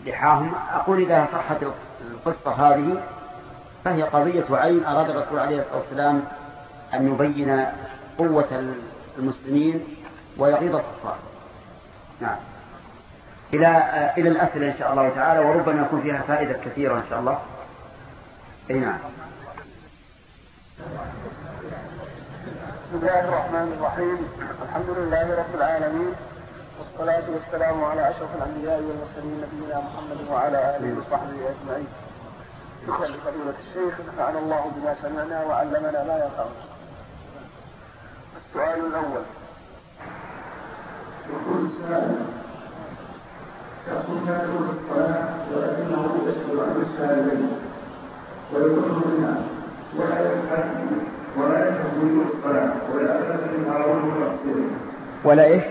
لحاهم. أقول إذا صحت القصة هذه فهي قضية عين. أراد الرسول عليه الصلاة والسلام أن يبين قوة المسلمين ويغيظ الكفار. نعم. إلى إلى الأسئلة إن شاء الله تعالى وربما يكون فيها فائدة كثيرة إن شاء الله. أي نعم. بسم الله الرحمن الرحيم. الحمد لله رب العالمين والصلاة والسلام على أشرف الأنبياء والمرسلين نبينا محمد وعلى آله وصحبه أجمعين. شكرا لفضيلة الشيخ نفعنا الله بما سمعنا وعلمنا ما ينفعنا السؤال الأول. الصلاة ولكنه عن منها ولا ولا يفهم الصلاة ولا أساس هارون ولا إيش؟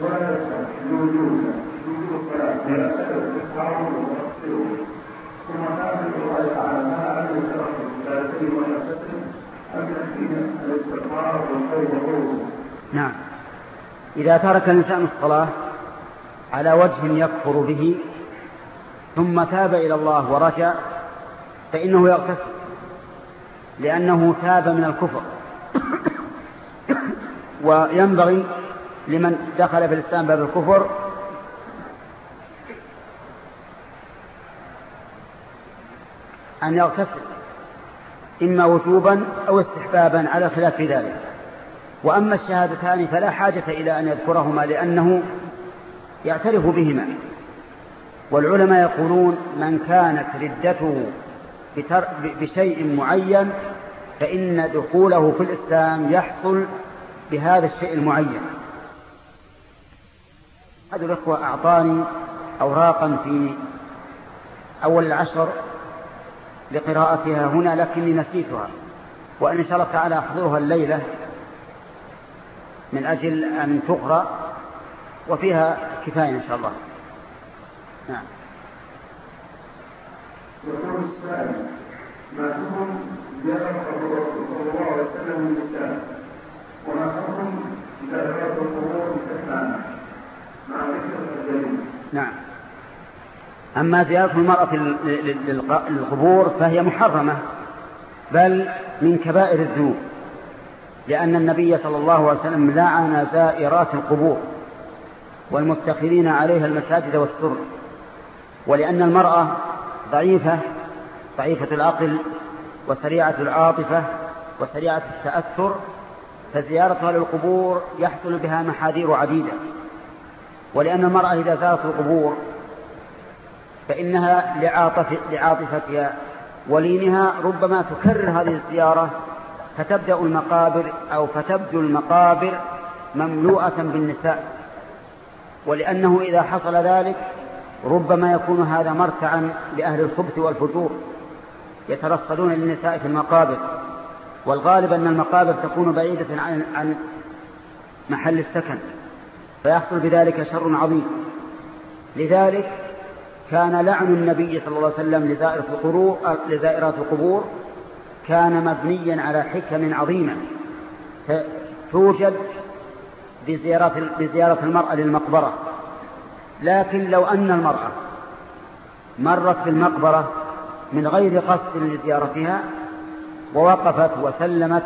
ولا يفهم بوجود وجود الصلاة ولا أساس هارون ثم كان الله تعالى ما ولا تسلم نعم. إذا ترك الإنسان الصلاة على وجه يكفر به ثم تاب إلى الله ورجع فإنه يغتسل لأنه تاب من الكفر. [coughs] وينبغي لمن دخل في الإسلام باب الكفر أن يغتسل إما وجوبا أو استحبابا على خلاف ذلك. وأما الشهادتان فلا حاجة إلى أن يذكرهما لأنه يعترف بهما. والعلماء يقولون من كانت ردته بشيء معين فإن دخوله في الإسلام يحصل بهذا الشيء المعين. هذا الأخوة أعطاني أوراقا في أول العشر لقراءتها هنا لكني نسيتها وأن إن شاء الله تعالى أحضرها الليلة. من أجل أن تقرأ وفيها كفاية إن شاء الله. نعم. يقول السائل ما حكم زيارة الرسول صلى الله عليه وسلم النساء وما حكم زيارة القبور بسكنانة مع ذكر الدليل نعم. أما زيارة المرأة للقبور فهي محرمة بل من كبائر الذنوب. لأن النبي صلى الله عليه وسلم لعن زائرات القبور والمتخذين عليها المساجد والسر ولأن المرأة ضعيفة ضعيفة العقل وسريعة العاطفة وسريعة التأثر فزيارتها للقبور يحصل بها محاذير عديدة. ولأن المرأة إذا زارت القبور فإنها لعاطف لعاطفتها ولينها ربما تكرر هذه الزيارة فتبدأ المقابر أو فتبدو المقابر مملوءة بالنساء. ولأنه إذا حصل ذلك ربما يكون هذا مرتعا لأهل الخبث والفجور يترصدون للنساء في المقابر. والغالب أن المقابر تكون بعيدة عن, عن محل السكن فيحصل بذلك شر عظيم. لذلك كان لعن النبي صلى الله عليه وسلم لزائرات القبور كان مبنيا على حكم عظيمة توجد بزيارة بزيارة المرأة للمقبرة. لكن لو أن المرأة مرت بالمقبرة من غير قصد لزيارتها ووقفت وسلمت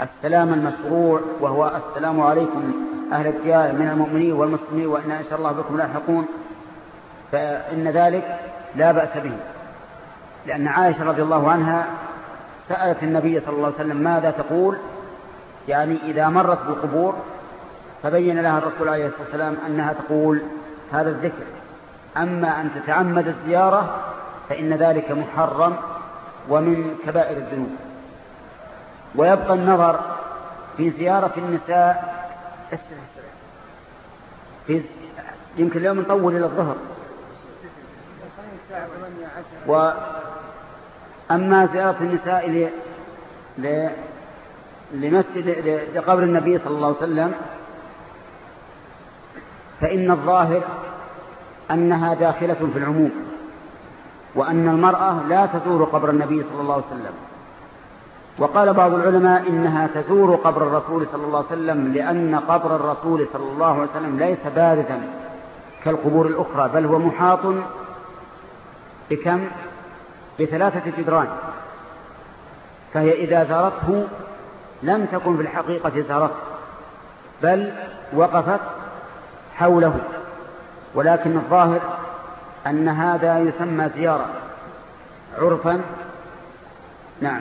السلام المشروع وهو السلام عليكم أهل الديار من المؤمنين والمسلمين وإنا إن شاء الله بكم لاحقون فإن ذلك لا بأس به. لأن عائشة رضي الله عنها سألت النبي صلى الله عليه وسلم ماذا تقول؟ يعني إذا مرت بالقبور فبين لها الرسول عليه الصلاة والسلام أنها تقول هذا الذكر. أما أن تتعمد الزيارة فإن ذلك محرم ومن كبائر الذنوب. ويبقى النظر في زيارة النساء في يمكن اليوم نطول إلى الظهر. وأما زيارة النساء ل... ل... لمسجد لقبر النبي صلى الله عليه وسلم فإن الظاهر أنها داخلة في العموم وأن المرأة لا تزور قبر النبي صلى الله عليه وسلم. وقال بعض العلماء إنها تزور قبر الرسول صلى الله عليه وسلم لأن قبر الرسول صلى الله عليه وسلم ليس باردا كالقبور الأخرى بل هو محاط بكم؟ بثلاثة جدران. فهي إذا زارته لم تكن في الحقيقة زارته بل وقفت حوله. ولكن الظاهر أن هذا يسمى زيارة عرفا. نعم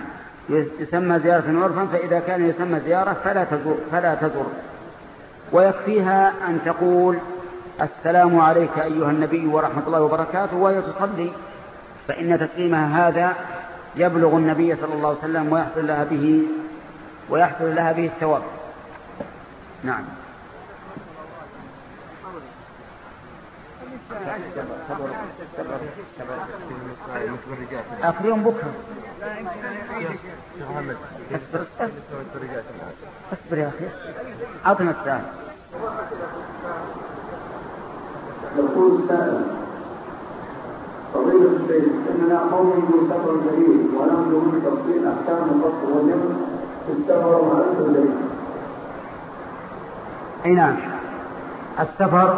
يسمى زيارة عرفا فإذا كان يسمى زيارة فلا تزور, فلا تزور. ويكفيها أن تقول السلام عليك أيها النبي ورحمة الله وبركاته وهي تصلي فإن تسليمها هذا يبلغ النبي صلى الله عليه وسلم ويحصل لها به ويحصل لها به الثواب. نعم. آخر يوم بكرة. اصبر اصبر يا أخي. أعطنا السائل فضيلة الشيخ إننا تفصيل أحكام القصر في السفر الجديد. أي نعم. السفر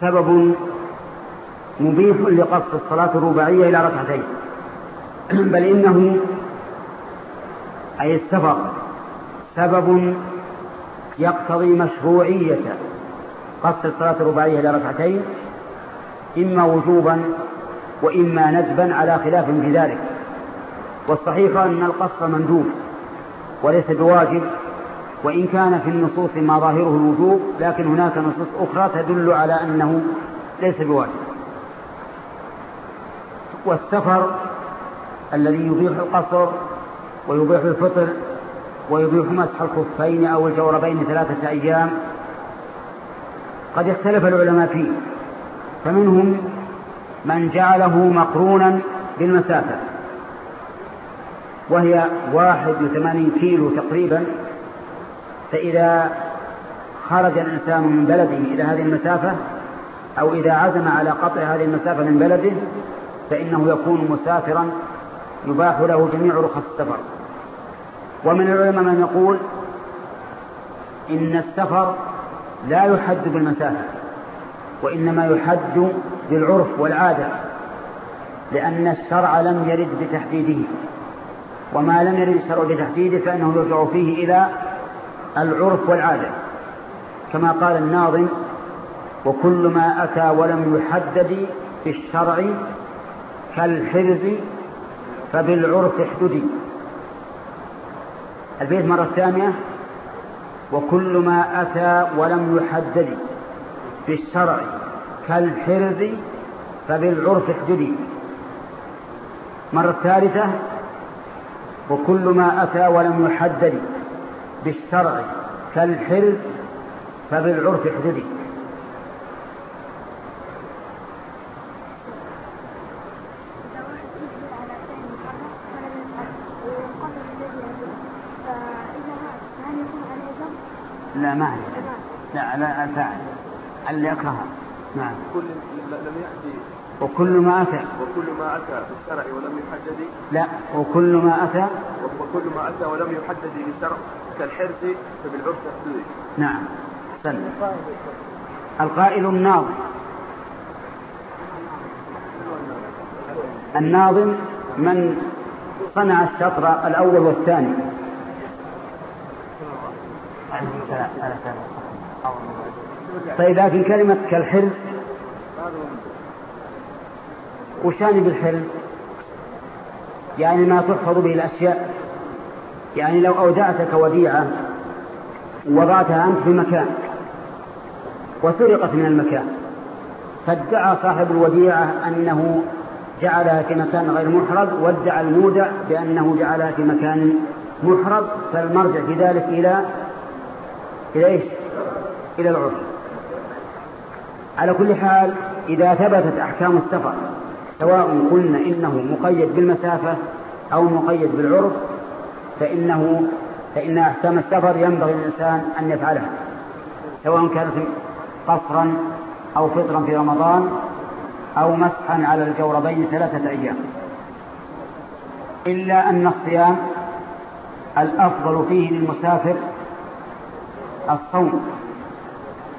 سبب مبيح لقصد الصلاة الرباعية إلى ركعتين. [clears throat] بل إنه أي السفر سبب يقتضي مشروعية قصد الصلاة الرباعية إلى ركعتين. إما وجوبا وإما ندبا على خلاف في ذلك. والصحيح أن القصد مندوب وليس بواجب وإن كان في النصوص ما ظاهره الوجوب لكن هناك نصوص أخرى تدل على أنه ليس بواجب. والسفر الذي يبيح القصر ويبيح الفطر ويبيح مسح الخفين أو الجوربين ثلاثة أيام قد اختلف العلماء فيه. فمنهم من جعله مقرونا بالمسافة وهي واحد وثمانين كيلو تقريبا فإذا خرج الإنسان من بلده إلى هذه المسافة أو إذا عزم على قطع هذه المسافة من بلده فإنه يكون مسافرا يباح له جميع رخص السفر. ومن العلماء من يقول إن السفر لا يحد بالمسافة. وإنما يحد بالعرف والعادة لأن الشرع لم يرد بتحديده وما لم يرد الشرع بتحديده فإنه يرجع فيه إلى العرف والعادة. كما قال الناظم وكل ما أتى ولم يحدد في الشرع كالحرز فبالعرف احددي البيت مرة ثانية وكل ما أتى ولم يحدد. في الشرع كالحرز فبالعرف احددي مرة ثالثة وكل ما أتى ولم يحدد بالشرع كالحرز فبالعرف احددي لا ما هي لا لا الفاعل اللي يكرهها نعم. كل لم يأتي. وكل ما أتى. وكل ما أتى في الشرع ولم يحدد. لا وكل ما أتى. وكل ما أتى ولم يحدد في الشرع كالحرز فبالعرف تحديد نعم. أحسنت القائل الناظم. الناظم من صنع الشطر الأول والثاني. طيب لكن كلمة كالحرز وشان بالحلم يعني ما تحفظ به الأشياء. يعني لو أودعتك وديعة ووضعتها أنت في مكان وسرقت من المكان فادعى صاحب الوديعة أنه جعلها في مكان غير محرز وادعى المودع بأنه جعلها في مكان محرز. فالمرجع في ذلك إلى إلى إيش؟ إلى العرف. على كل حال إذا ثبتت أحكام السفر سواء قلنا إنه مقيد بالمسافة أو مقيد بالعرف فإنه فإن أحكام السفر ينبغي للإنسان أن يفعلها سواء كانت قصرا أو فطرا في رمضان أو مسحا على الجوربين ثلاثة أيام. إلا أن الصيام الأفضل فيه للمسافر الصوم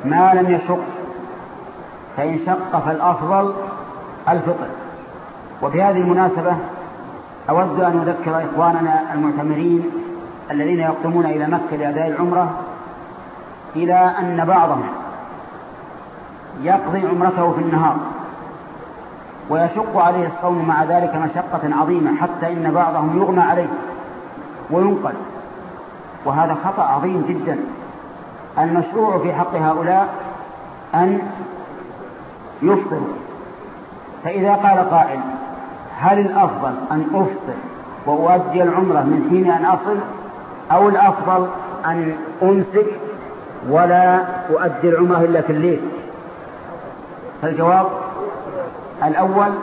ما لم يشق فإن شق فالأفضل الفطر. وفي هذه المناسبة أود أن أذكر إخواننا المعتمرين الذين يقدمون إلى مكة لأداء العمرة إلى أن بعضهم يقضي عمرته في النهار ويشق عليه الصوم مع ذلك مشقة عظيمة حتى إن بعضهم يغمى عليه وينقل. وهذا خطأ عظيم جدا. المشروع في حق هؤلاء أن يفطروا فإذا قال قائل هل الأفضل أن أفطر وأؤدي العمرة من حين أن أصل أو الأفضل أن أمسك ولا أؤدي العمرة إلا في الليل؟ فالجواب الأول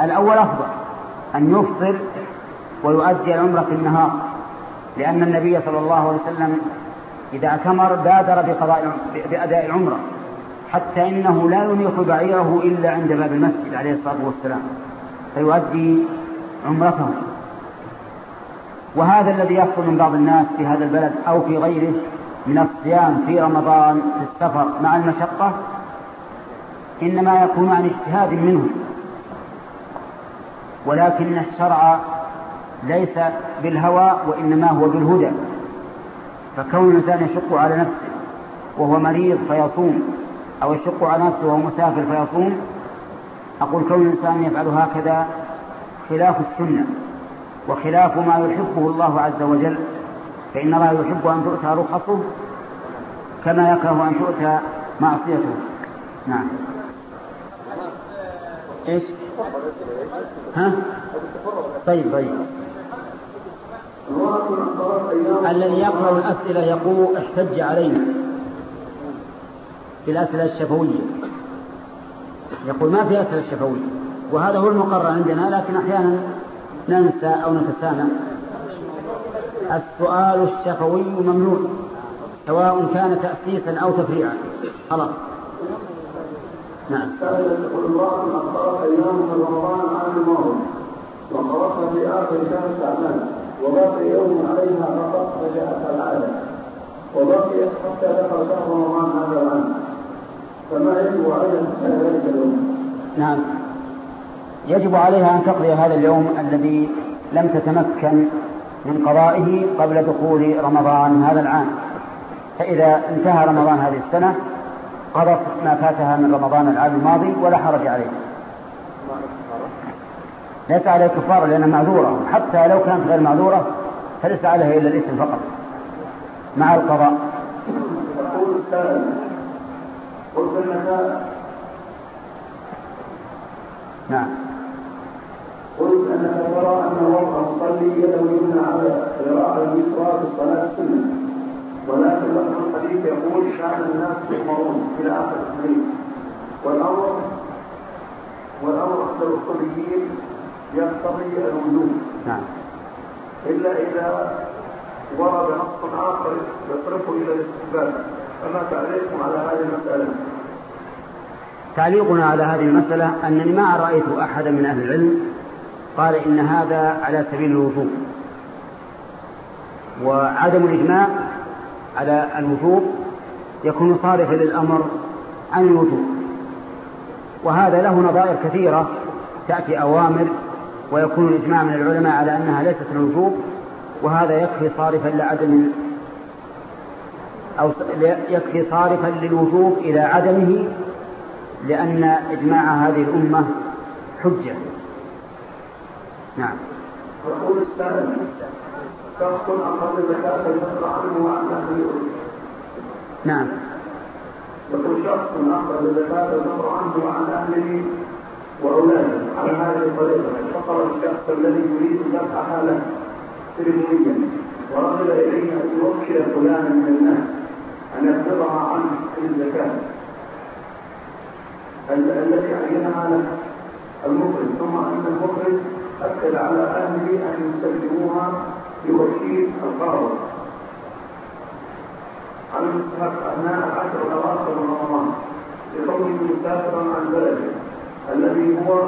الأول أفضل أن يفطر ويؤدي العمرة في النهار لأن النبي صلى الله عليه وسلم إذا اعتمر بادر بقضاء بأداء العمرة. حتى إنه لا ينيخ بعيره إلا عند باب المسجد عليه الصلاة والسلام فيؤدي عمرته. وهذا الذي يحصل من بعض الناس في هذا البلد أو في غيره من الصيام في رمضان في السفر مع المشقة إنما يكون عن اجتهاد منهم. ولكن الشرع ليس بالهوى وإنما هو بالهدى فكون الإنسان يشق على نفسه وهو مريض فيصوم أو يشق على نفسه وهو مسافر فيصوم أقول كون الإنسان يفعل هكذا خلاف السنة وخلاف ما يحبه الله عز وجل فإن الله يحب أن تؤتى رخصه كما يكره أن تؤتى معصيته. نعم. إيش؟ ها؟ طيب طيب. الذي يقرأ الأسئلة يقول احتج علينا. في الأسئلة الشفوية. يقول ما في أسئلة شفوية وهذا هو المقرر عندنا لكن أحيانا ننسى أو نتسامح. السؤال الشفوي ممنوع سواء كان تأسيسا أو تفريعا. خلاص. نعم. يقول أخطأت رمضان في آخر شهر شعبان وبقي يوم عليها فقط فجاءت العادة وبقيت حتى دخل شهر رمضان هذا العام فما يجب عليها في ذلك اليوم؟ نعم. يجب عليها أن تقضي هذا اليوم الذي لم تتمكن من قضائه قبل دخول رمضان هذا العام. فإذا انتهى رمضان هذه السنة قضت ما فاتها من رمضان العام الماضي ولا حرج عليه. ليس عليه كفارة لأنها معذورة. حتى لو كانت غير معذورة فليس عليها إلا الإثم فقط مع القضاء. قلت انك نعم. قلت أنك ترى أن وضع المصلي يده اليمنى على الذراع اليسرى في الصلاة سنه ولكن لفظ الحديث يقول كان الناس يؤمرون إلى اخر الحديث والامر والامر عند الاصوليين يقتضي الوجوب نعم. إلا إذا ورد نص آخر يصرفه إلى الاستحباب تعليقكم على هذه المسألة؟ تعليقنا على هذه المسألة أنني ما رأيت أحدا من أهل العلم قال إن هذا على سبيل الوجوب وعدم الإجماع على الوجوب يكون صارفا للأمر عن الوجوب وهذا له نظائر كثيرة تأتي أوامر ويكون الإجماع من العلماء على أنها ليست الوجوب وهذا يكفي صارفا لعدم أو يكفي صارفا للوجوب إلى عدمه لأن إجماع هذه الأمة حجة. نعم. يقول السائل شخص أخذ زكاة الفطر عنه وعن أهله نعم. يقول شخص أخذ زكاة الفطر عنه وعن أهله وأولاده على هذه الطريقة. فقر الشخص الذي يريد دفعها له سلميا ورغب إليه أن يوكل فلانا من الناس. أن يقبضها عنه في الزكاة ال- التي عينها له المخرج ثم أن المخرج أكد على أهله أن يسلموها بوكيل القاضي على المستحق أثناء العشر الأواخر من رمضان لكونه مسافرا عن بلده الذي هو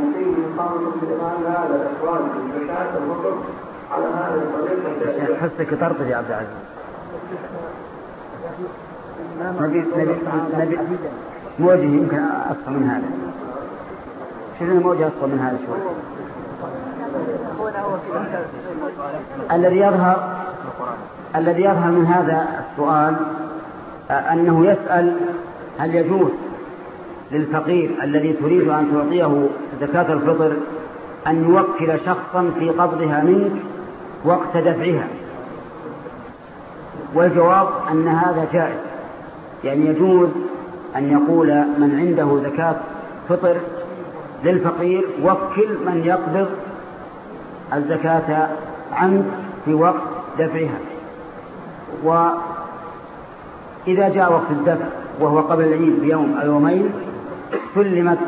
مقيم إقامة بإمام هذا الإخراج الزكاة الفطر على هذه الطريقة؟ شيخ حسك ترطل يا عبد العزيز. موجه يمكن أصفى من هذا. شوف موجه أصفى من هذا شوي. الذي يظهر الذي يظهر من هذا السؤال آه، أنه يسأل هل يجوز للفقير الذي تريد أن تعطيه زكاة الفطر أن يوكل شخصا في قبضها منك وقت دفعها؟ والجواب أن هذا جائز. يعني يجوز أن يقول من عنده زكاة فطر للفقير وكل من يقبض الزكاة عنك في وقت دفعها. وإذا جاء وقت الدفع وهو قبل العيد بيوم أو يومين سلمت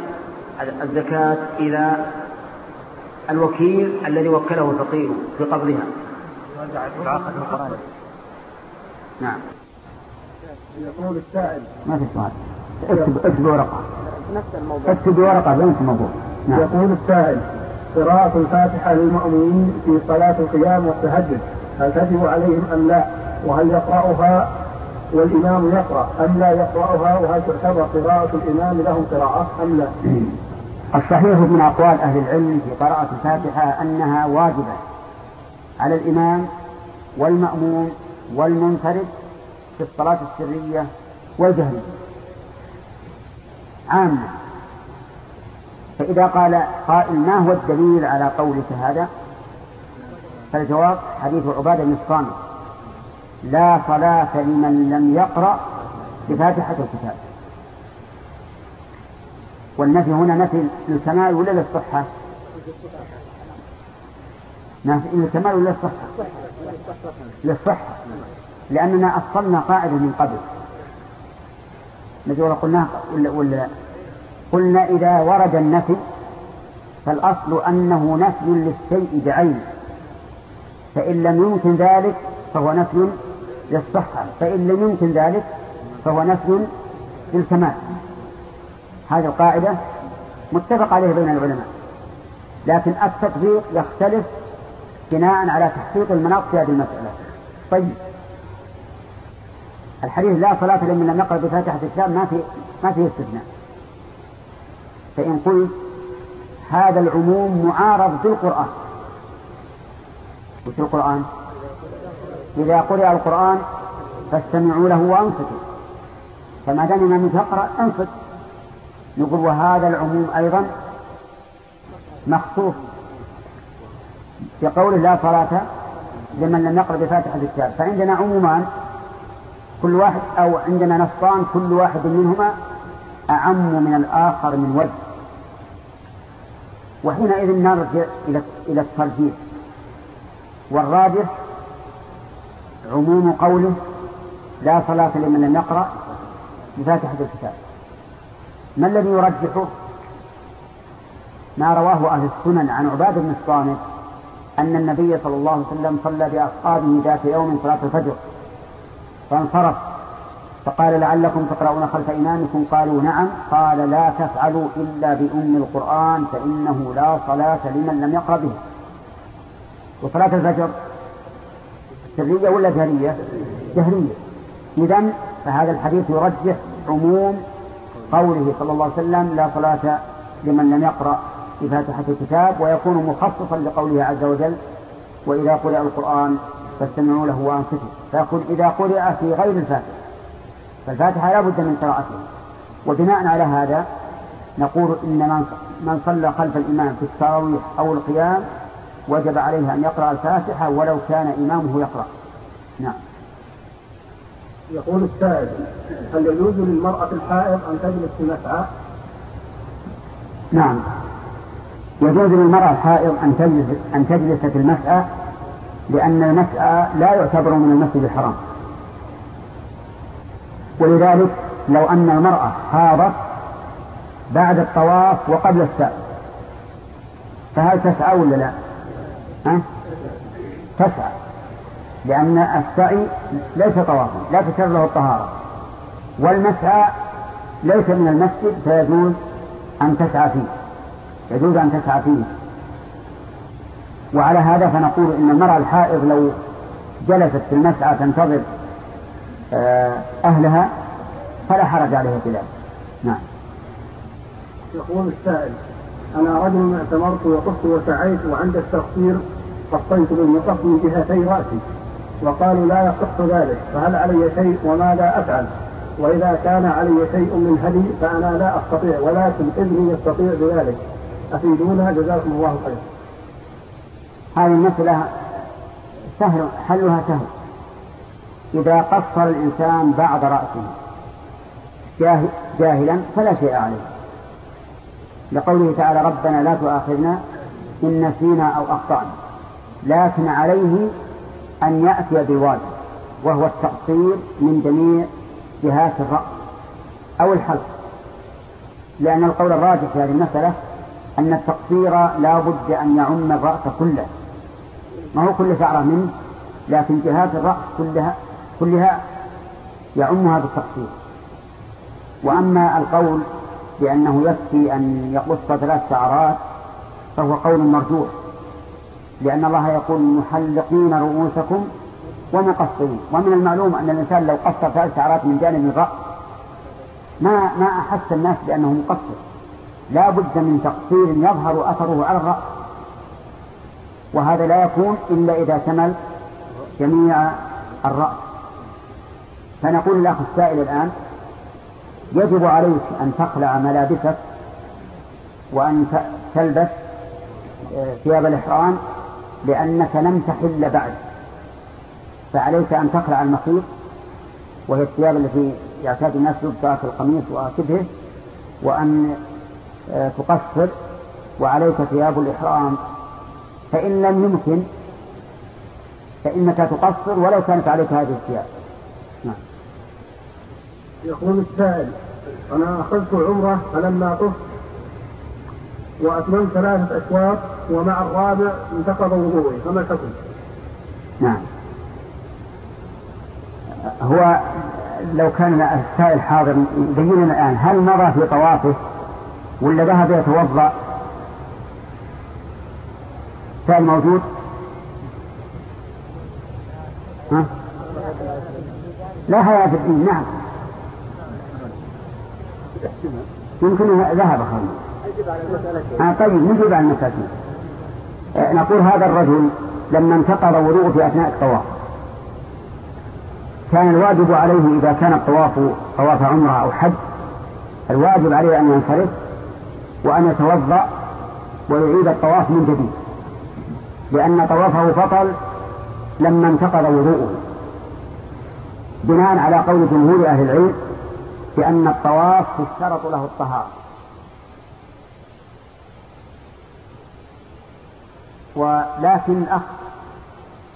الزكاة إلى الوكيل الذي وكله الفقير في قبضها. نعم. يقول السائل. ما في سؤال. اكتب اكتب ورقة. نفس الموضوع. اكتب ورقة بنت موضوع. نعم. يقول السائل قراءة الفاتحة للمأمومين في صلاة القيام والتهجد هل تجب عليهم أم لا؟ وهل يقرأها والإمام يقرأ أم لا يقرأها؟ وهل تعتبر قراءة الإمام لهم قراءة أم لا؟ الصحيح من أقوال أهل العلم في قراءة الفاتحة أنها واجبة على الإمام والمأموم والمنفرد في الصلاة السرية والجهرية عامة فإذا قال قائل ما هو الدليل على قولك هذا؟ فالجواب حديث عبادة بن الصامت. لا صلاة لمن لم يقرأ بفاتحة الكتاب. والنفي هنا نفي للكمال ولا للصحة؟ نفي للكمال ولا للصحة؟ للصحة لأننا أصلنا قاعدة من قبل. ندري قلنا ولا ولا قلنا إذا ورد النفي فالأصل أنه نفي للشيء بعينه فإن لم يمكن ذلك فهو نفي للصحة. فإن لم يمكن ذلك فهو نفي للكمال. هذه القاعدة متفق عليه بين العلماء. لكن التطبيق يختلف بناء على تحقيق المناط في هذه المسألة. طيب. الحديث لا صلاة لمن لم يقرأ بفاتحة الكتاب ما في ما فيه استثناء. فإن قلت هذا العموم معارض بالقرآن. وش القرآن؟ إذا قرأ القرآن فاستمعوا له وأنصتوا. فما دام لم تقرأ أنصت. نقول وهذا العموم أيضا مخصوص بقوله لا صلاة لمن لم يقرأ بفاتحة الكتاب. فعندنا عمومان كل واحد أو عندنا نصان كل واحد منهما أعم من الآخر من وجه وحينئذ نرجع إلى الترجيح. والراجح عموم قوله لا صلاة لمن لم يقرأ بفاتحة الكتاب. ما الذي يرجحه؟ ما رواه أهل السنن عن عبادة بن الصامت أن النبي صلى الله عليه وسلم صلى بأصحابه ذات يوم صلاة الفجر. فانصرف. فقال لعلكم تقرؤون خلف إمامكم قالوا نعم. قال لا تفعلوا إلا بأم القرآن فإنه لا صلاة لمن لم يقرأ به. وصلاة الفجر سرية ولا جهرية؟ جهرية. إذا فهذا الحديث يرجح عموم قوله صلى الله عليه وسلم لا صلاة لمن لم يقرأ. بفاتحة الكتاب ويكون مخصصا لقوله عز وجل وإذا قرأ القرآن فاستمعوا له وأنصتوا. فيقول إذا قرأ في غير الفاتحة. فالفاتحة لا بد من قراءته وبناء على هذا نقول إن من من صلى خلف الإمام في التراويح أو القيام وجب عليه أن يقرأ الفاتحة ولو كان إمامه يقرأ. نعم. يقول السائل هل يجوز للمرأة الحائض أن تجلس في مسعى؟ نعم. يجوز للمرأة الحائض أن تجلس أن تجلس في المسعى لأن المسعى لا يعتبر من المسجد الحرام ولذلك لو أن المرأة حاضت بعد الطواف وقبل السعي فهل تسعى ولا لا؟ ها؟ تسعى لأن السعي ليس طوافا لا تشر له الطهارة والمسعى ليس من المسجد فيجوز أن تسعى فيه يجوز أن تسعى فيه. وعلى هذا فنقول إن المرأة الحائض لو جلست في المسعى تنتظر آه، أهلها فلا حرج عليها في ذلك. نعم. يقول السائل أنا رجل اعتمرت وقفت وسعيت وعند التقصير قصيت بالمقص من جهتي رأسي. وقالوا لا يصح ذلك فهل علي شيء وماذا أفعل؟ وإذا كان علي شيء من هدي فأنا لا أستطيع ولكن ابني يستطيع بذلك. أفيدونا؟ جزاكم الله خير. هذه المسألة سهل حلها سهل. إذا قصر الإنسان بعض رأسه جاهلا فلا شيء عليه. لقوله تعالى ربنا لا تؤاخذنا إن نسينا أو أخطأنا. لكن عليه أن يأتي بالواجب وهو التقصير من جميع جهات الرأس أو الحلق. لأن القول الراجح في هذه المسألة أن التقصير لا بد أن يعم الرأس كله. ما هو كل شعرة منه لكن جهات الرأس كلها كلها يعمها بالتقصير. وأما القول بأنه يكفي أن يقص ثلاث شعرات فهو قول مرجوح لأن الله يقول محلقين رؤوسكم ومقصرين. ومن المعلوم أن الإنسان لو قصر ثلاث شعرات من جانب الرأس ما ما أحس الناس بأنه مقصر. لا بد من تقصير يظهر أثره على الرأس. وهذا لا يكون إلا إذا شمل جميع الرأس. فنقول للأخ السائل الآن يجب عليك أن تقلع ملابسك وأن تلبس آه، ثياب الإحرام لأنك لم تحل بعد. فعليك أن تقلع المخيط وهي الثياب التي يعتاد الناس لبسها القميص وشبهه وأن تقصر وعليك ثياب الإحرام فإن لم يمكن فإنك تقصر ولو كانت عليك هذه الثياب نعم. يقول السائل أنا أخذت عمرة فلما طفت وأتممت ثلاثة أشواط ومع الرابع انتقض وضوئي فما الحكم؟ نعم هو لو كان السائل حاضر يبين لنا الآن هل مضى في طوافه ولا ذهب يتوضأ. سائل موجود؟ ها؟ لا حياة في الدين نعم. يمكن ذهب خالد. آه طيب نجيب عن المساكين. آه نقول هذا الرجل لما انتقض وضوءه في أثناء الطواف كان الواجب عليه إذا كان الطواف طواف عمرة أو حج الواجب عليه أن ينصرف وأن يتوضأ ويعيد الطواف من جديد لأن طوافه بطل لما انتقض وضوءه. بناء على قول جمهور أهل العلم بأن الطواف تشترط له الطهارة. ولكن الأخ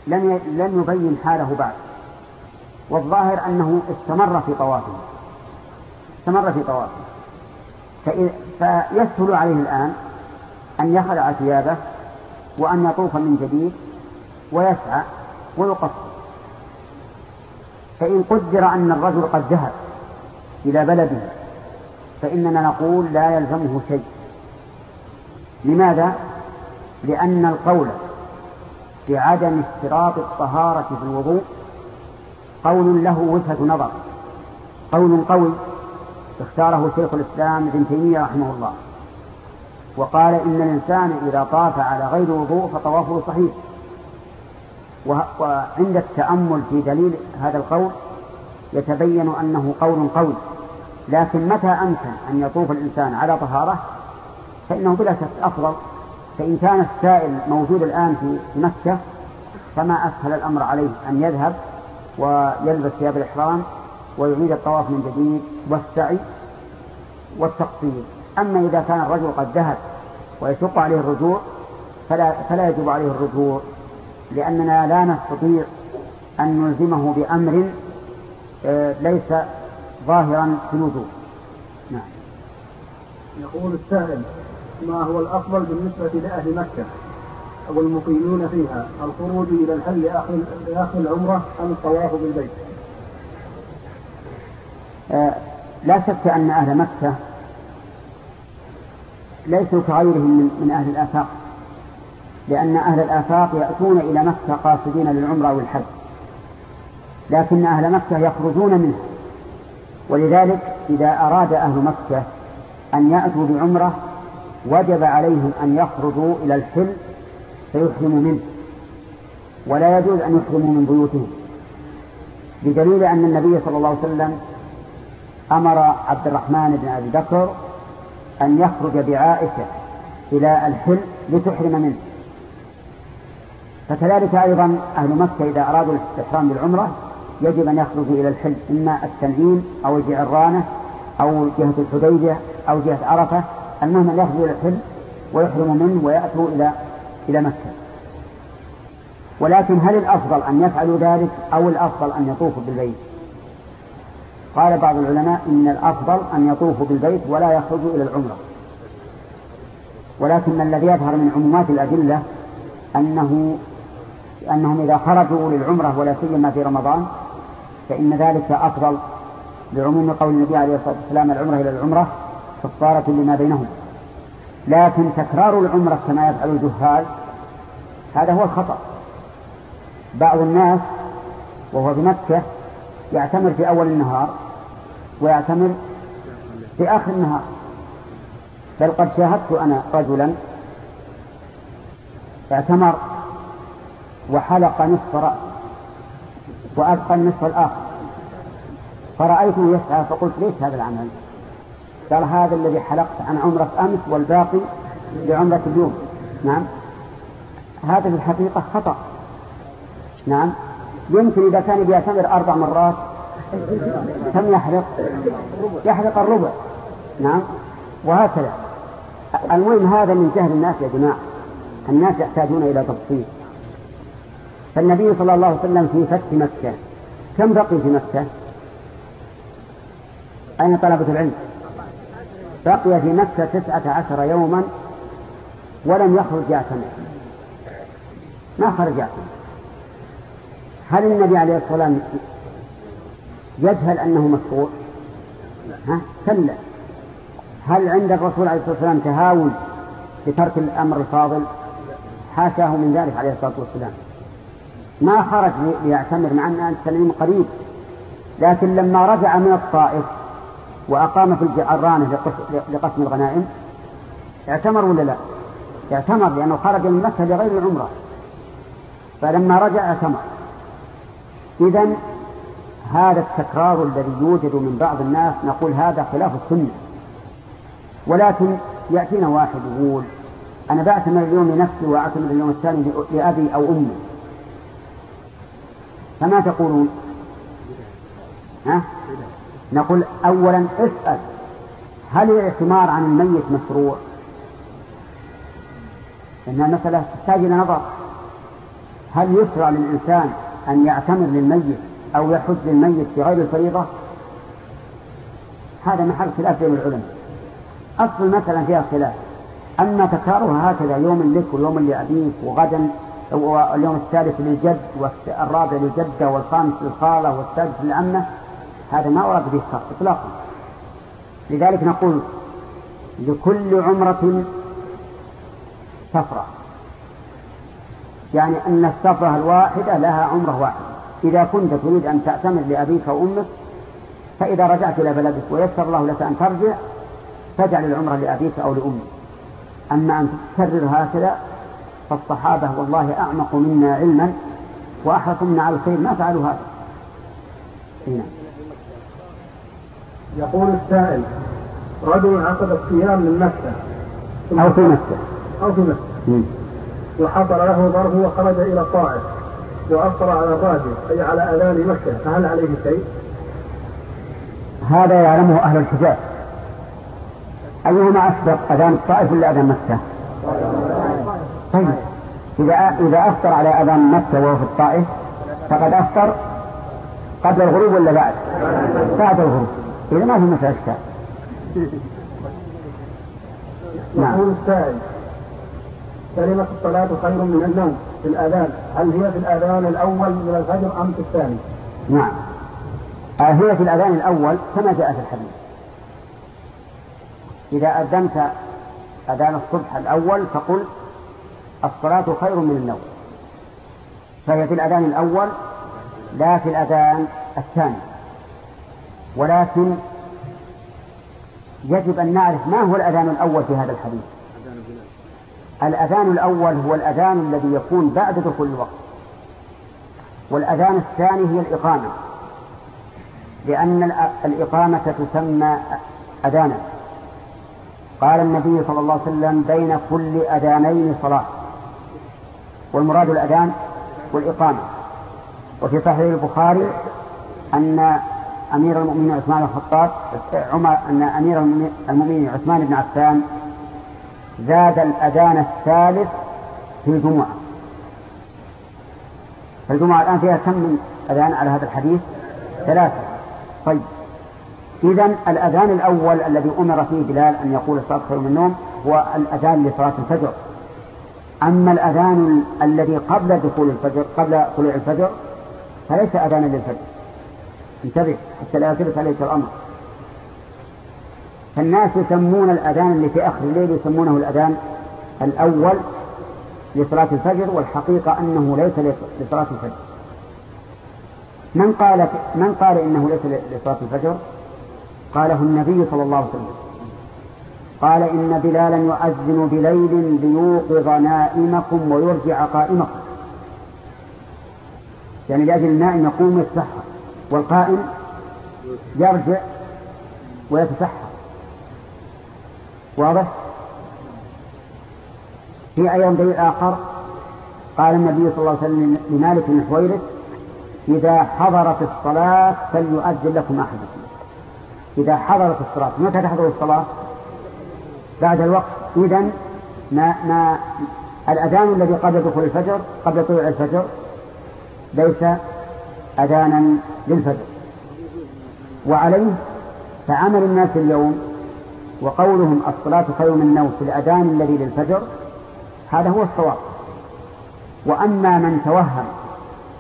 لم لم يبين حاله بعد. والظاهر أنه استمر في طوافه. استمر في طوافه. فيسهل عليه الآن أن يخلع ثيابه وأن يطوف من جديد ويسعى ويقصر. فإن قدر أن الرجل قد ذهب إلى بلده فإننا نقول لا يلزمه شيء. لماذا؟ لأن القول بعدم اشتراط الطهارة في الوضوء قول له وجهة نظر قول قوي. اختاره شيخ الإسلام ابن تيمية رحمه الله. وقال إن الإنسان إذا طاف على غير وضوء فطوافه صحيح. وعند التأمل في دليل هذا القول يتبين أنه قول قوي. لكن متى أمكن أن يطوف الإنسان على طهارة؟ فإنه بلا شك أفضل. فإن كان السائل موجود الآن في مكة فما أسهل الأمر عليه أن يذهب ويلبس ثياب الإحرام ويعيد الطواف من جديد والسعي والتقصير. أما إذا كان الرجل قد ذهب ويشق عليه الرجوع فلا, فلا يجب عليه الرجوع لأننا لا نستطيع أن نلزمه بأمر آه، ليس ظاهرا في الوجوب نعم. يقول السائل ما هو الأفضل بالنسبة لأهل مكة أو المقيمين فيها الخروج إلى الحي لآخر العمرة أم الطواف بالبيت؟ آه لا شك أن أهل مكة ليسوا كغيرهم من, من أهل الآفاق لأن أهل الآفاق يأتون إلى مكة قاصدين للعمرة والحج لكن أهل مكة يخرجون منها ولذلك إذا أراد أهل مكة أن يأتوا بعمرة وجب عليهم أن يخرجوا إلى الحل فيحرموا منه ولا يجوز أن يحرموا من بيوتهم بدليل أن النبي صلى الله عليه وسلم أمر عبد الرحمن بن أبي بكر أن يخرج بعائشة إلى الحل لتحرم منه. فكذلك أيضا أهل مكة إذا أرادوا الاستحرام بالعمرة يجب أن يخرجوا إلى الحل إما التنعيم أو الجعرانة أو جهة الحديبية أو جهة عرفة المهم أن يخرجوا إلى الحل ويحرموا منه ويأتوا إلى إلى مكة. ولكن هل الأفضل أن يفعلوا ذلك أو الأفضل أن يطوفوا بالبيت؟ قال بعض العلماء إن الأفضل أن يطوفوا بالبيت ولا يخرجوا إلى العمرة. ولكن الذي يظهر من عمومات الأدلة أنه أنهم إذا خرجوا للعمرة ولا سيما في رمضان فإن ذلك أفضل لعموم قول النبي عليه الصلاة والسلام العمرة إلى العمرة كفارة لما بينهم. لكن تكرار العمرة كما يفعل الجهال هذا هو الخطأ. بعض الناس وهو في مكة يعتمر في أول النهار ويعتمر في آخر النهار. بل قد شاهدت أنا رجلا اعتمر وحلق نصف رأس وأبقى النصف الآخر. فرأيته يسعى فقلت ليش هذا العمل؟ قال هذا الذي حلقت عن عمرة أمس والباقي لعمرة اليوم. نعم. هذا في الحقيقة خطأ. نعم. يمكن إذا كان بيعتمر أربع مرات كم يحلق يحلق الربع. نعم. وهكذا. المهم هذا من جهل الناس يا جماعة. الناس يحتاجون إلى تفصيل. فالنبي صلى الله عليه وسلم في فتح مكة كم بقي في مكة؟ أين طلبة العلم؟ بقي في مكة تسعة عشر يوما ولم يخرج يعتمر ما خرج يعتمر هل النبي عليه الصلاة والسلام يجهل أنه مشروع؟ ها؟ كلا. هل عند الرسول عليه الصلاة والسلام تهاون بترك الأمر الفاضل؟ حاشاه من ذلك عليه الصلاة والسلام. ما خرج ليعتمر مع أن التنعيم قريب. لكن لما رجع من الطائف وأقام في الجعرانة لقسم الغنائم اعتمر ولا لا؟ اعتمر لأنه خرج من مكة لغير العمرة. فلما رجع اعتمر. إذا هذا التكرار الذي يوجد من بعض الناس نقول هذا خلاف السنة. ولكن يأتينا واحد يقول أنا بعتمر اليوم لنفسي وأعتمر اليوم الثاني لأبي أو أمي. فما تقولون؟ ها؟ نقول أولا اسأل هل الاعتمار عن الميت مشروع؟ إنها مسألة تحتاج إلى نظر. هل يشرع للإنسان أن يعتمر للميت أو يحج للميت بغير الفريضة هذا محل خلاف بين العلماء. أصل المسألة فيها خلاف. أما تكرارها هكذا يوم لك ويوم لأبيك وغدا واليوم الثالث للجد والرابع للجدة والخامس للخالة والسادس للعمة هذا ما ورد به الشرط إطلاقا. لذلك نقول لكل عمرة سفرة. يعني أن السفرة الواحدة لها عمرة واحدة إذا كنت تريد أن تعتمر لأبيك وأمك فإذا رجعت إلى بلدك ويسر الله لك أن ترجع فاجعل العمرة لأبيك أو لأمك. أما أن تكرر هكذا فالصحابة والله أعمق منا علما وأحرص منا على الخير ما فعلوا هذا. هنا. يقول السائل رجل عقد الصيام من مكة أو في مكة. أو في مكة. وحصل له ظرف وخرج إلى الطائف وأفطر على الراجل أي على أذان مكة فهل عليه شيء؟ هذا يعلمه أهل الحجاز أيهما أسبق أذان الطائف ولا أذان مكة؟ طيب إذا إذا أفطر على أذان مكة وهو في الطائف فقد أفطر قبل الغروب ولا بعد؟ بعد الغروب إذا ما في مسألة إشكال نعم. السائل كلمة الصلاة خير من النوم في الآذان. هل هي في الآذان الأول من الفجر أم في الثاني؟ نعم. آه، هي في الأذان الأول كما جاء في الحديث. إذا أذنت أذان الصبح الأول فقل الصلاة خير من النوم. فهي في الأذان الأول لا في الأذان الثاني. ولكن يجب أن نعرف ما هو الأذان الأول في هذا الحديث. الأذان الأول هو الأذان الذي يكون بعد دخول الوقت. والأذان الثاني هي الإقامة. لأن الإقامة تسمى أذانا. قال النبي صلى الله عليه وسلم بين كل أذانين صلاة. والمراد الأذان والإقامة. وفي صحيح البخاري أن أمير المؤمنين عثمان الخطاب عمر أن أمير المؤمنين عثمان بن عفان زاد الأذان الثالث في الجمعة. فالجمعة الآن فيها كم من أذان على هذا الحديث؟ ثلاثة. طيب. إذا الأذان الأول الذي أمر فيه بلال أن يقول الصلاة خير من النوم هو الأذان لصلاة الفجر. أما الأذان ال- الذي قبل دخول الفجر قبل طلوع الفجر فليس أذانا للفجر. انتبه حتى لا يلتبس عليك الأمر. فالناس يسمون الأذان اللي في آخر الليل يسمونه الأذان الأول لصلاة الفجر والحقيقة أنه ليس لصلاة الفجر. من قال من قال إنه ليس لصلاة الفجر؟ قاله النبي صلى الله عليه وسلم. قال إن بلالا يؤذن بليل ليوقظ نائمكم ويرجع قائمكم. يعني لأجل النائم يقوم يتسحر والقائم يرجع ويتسحر. واضح؟ في أيضا دليل آخر قال النبي صلى الله عليه وسلم لمالك بن حويرث إذا حضرت الصلاة فليؤذن لكم أحدكم إذا حضرت الصلاة متى تحضر الصلاة؟ بعد الوقت إذا ما ما الأذان الذي قبل دخول الفجر قبل طلوع الفجر ليس أذانا للفجر وعليه فعمل الناس اليوم وقولهم الصلاة خير من النوم في الأذان الذي للفجر هذا هو الصواب. وأما من توهم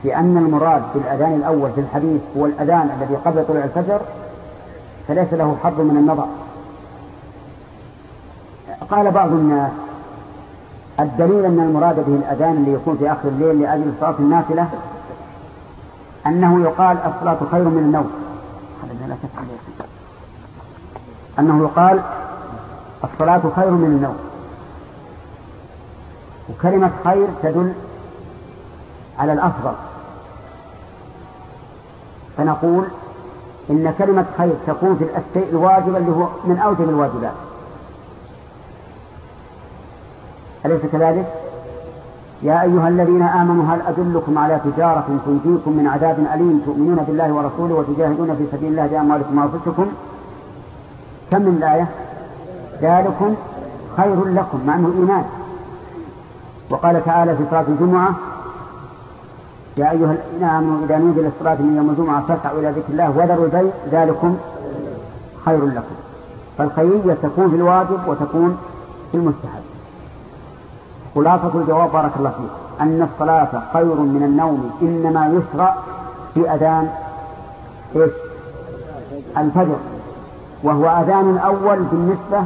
بأن المراد بالأذان الأول في الحديث هو الأذان الذي قبل طلوع الفجر فليس له حظ من النظر. قال بعض الناس الدليل أن المراد به الأذان اللي يكون في آخر الليل لأجل صلاة النافلة أنه يقال الصلاة خير من النوم. هذا لا شك عليه. أنه يقال الصلاة خير من النوم. وكلمة خير تدل على الأفضل. فنقول إن كلمة خير تكون في الشيء الواجب اللي هو من أوجب الواجبات. أليس كذلك؟ يا أيها الذين آمنوا هل أدلكم على تجارة تنجيكم من عذاب أليم تؤمنون بالله ورسوله وتجاهدون في سبيل الله بأموالكم وأنفسكم؟ كم من الآية؟ ذلكم خير لكم مع أنه إيمان وقال تعالى في صلاة الجمعة يا أيها الذين آمنوا إذا نودي للصلاة من يوم الجمعة فاسعوا إلى ذكر الله وذروا البيع ذلكم خير لكم. فالخيرية تكون في الواجب وتكون في المستحب. خلاصة الجواب بارك الله فيك. أن الصلاة خير من النوم إنما يشرع في أذان إيش؟ الفجر. وهو أذان أول بالنسبة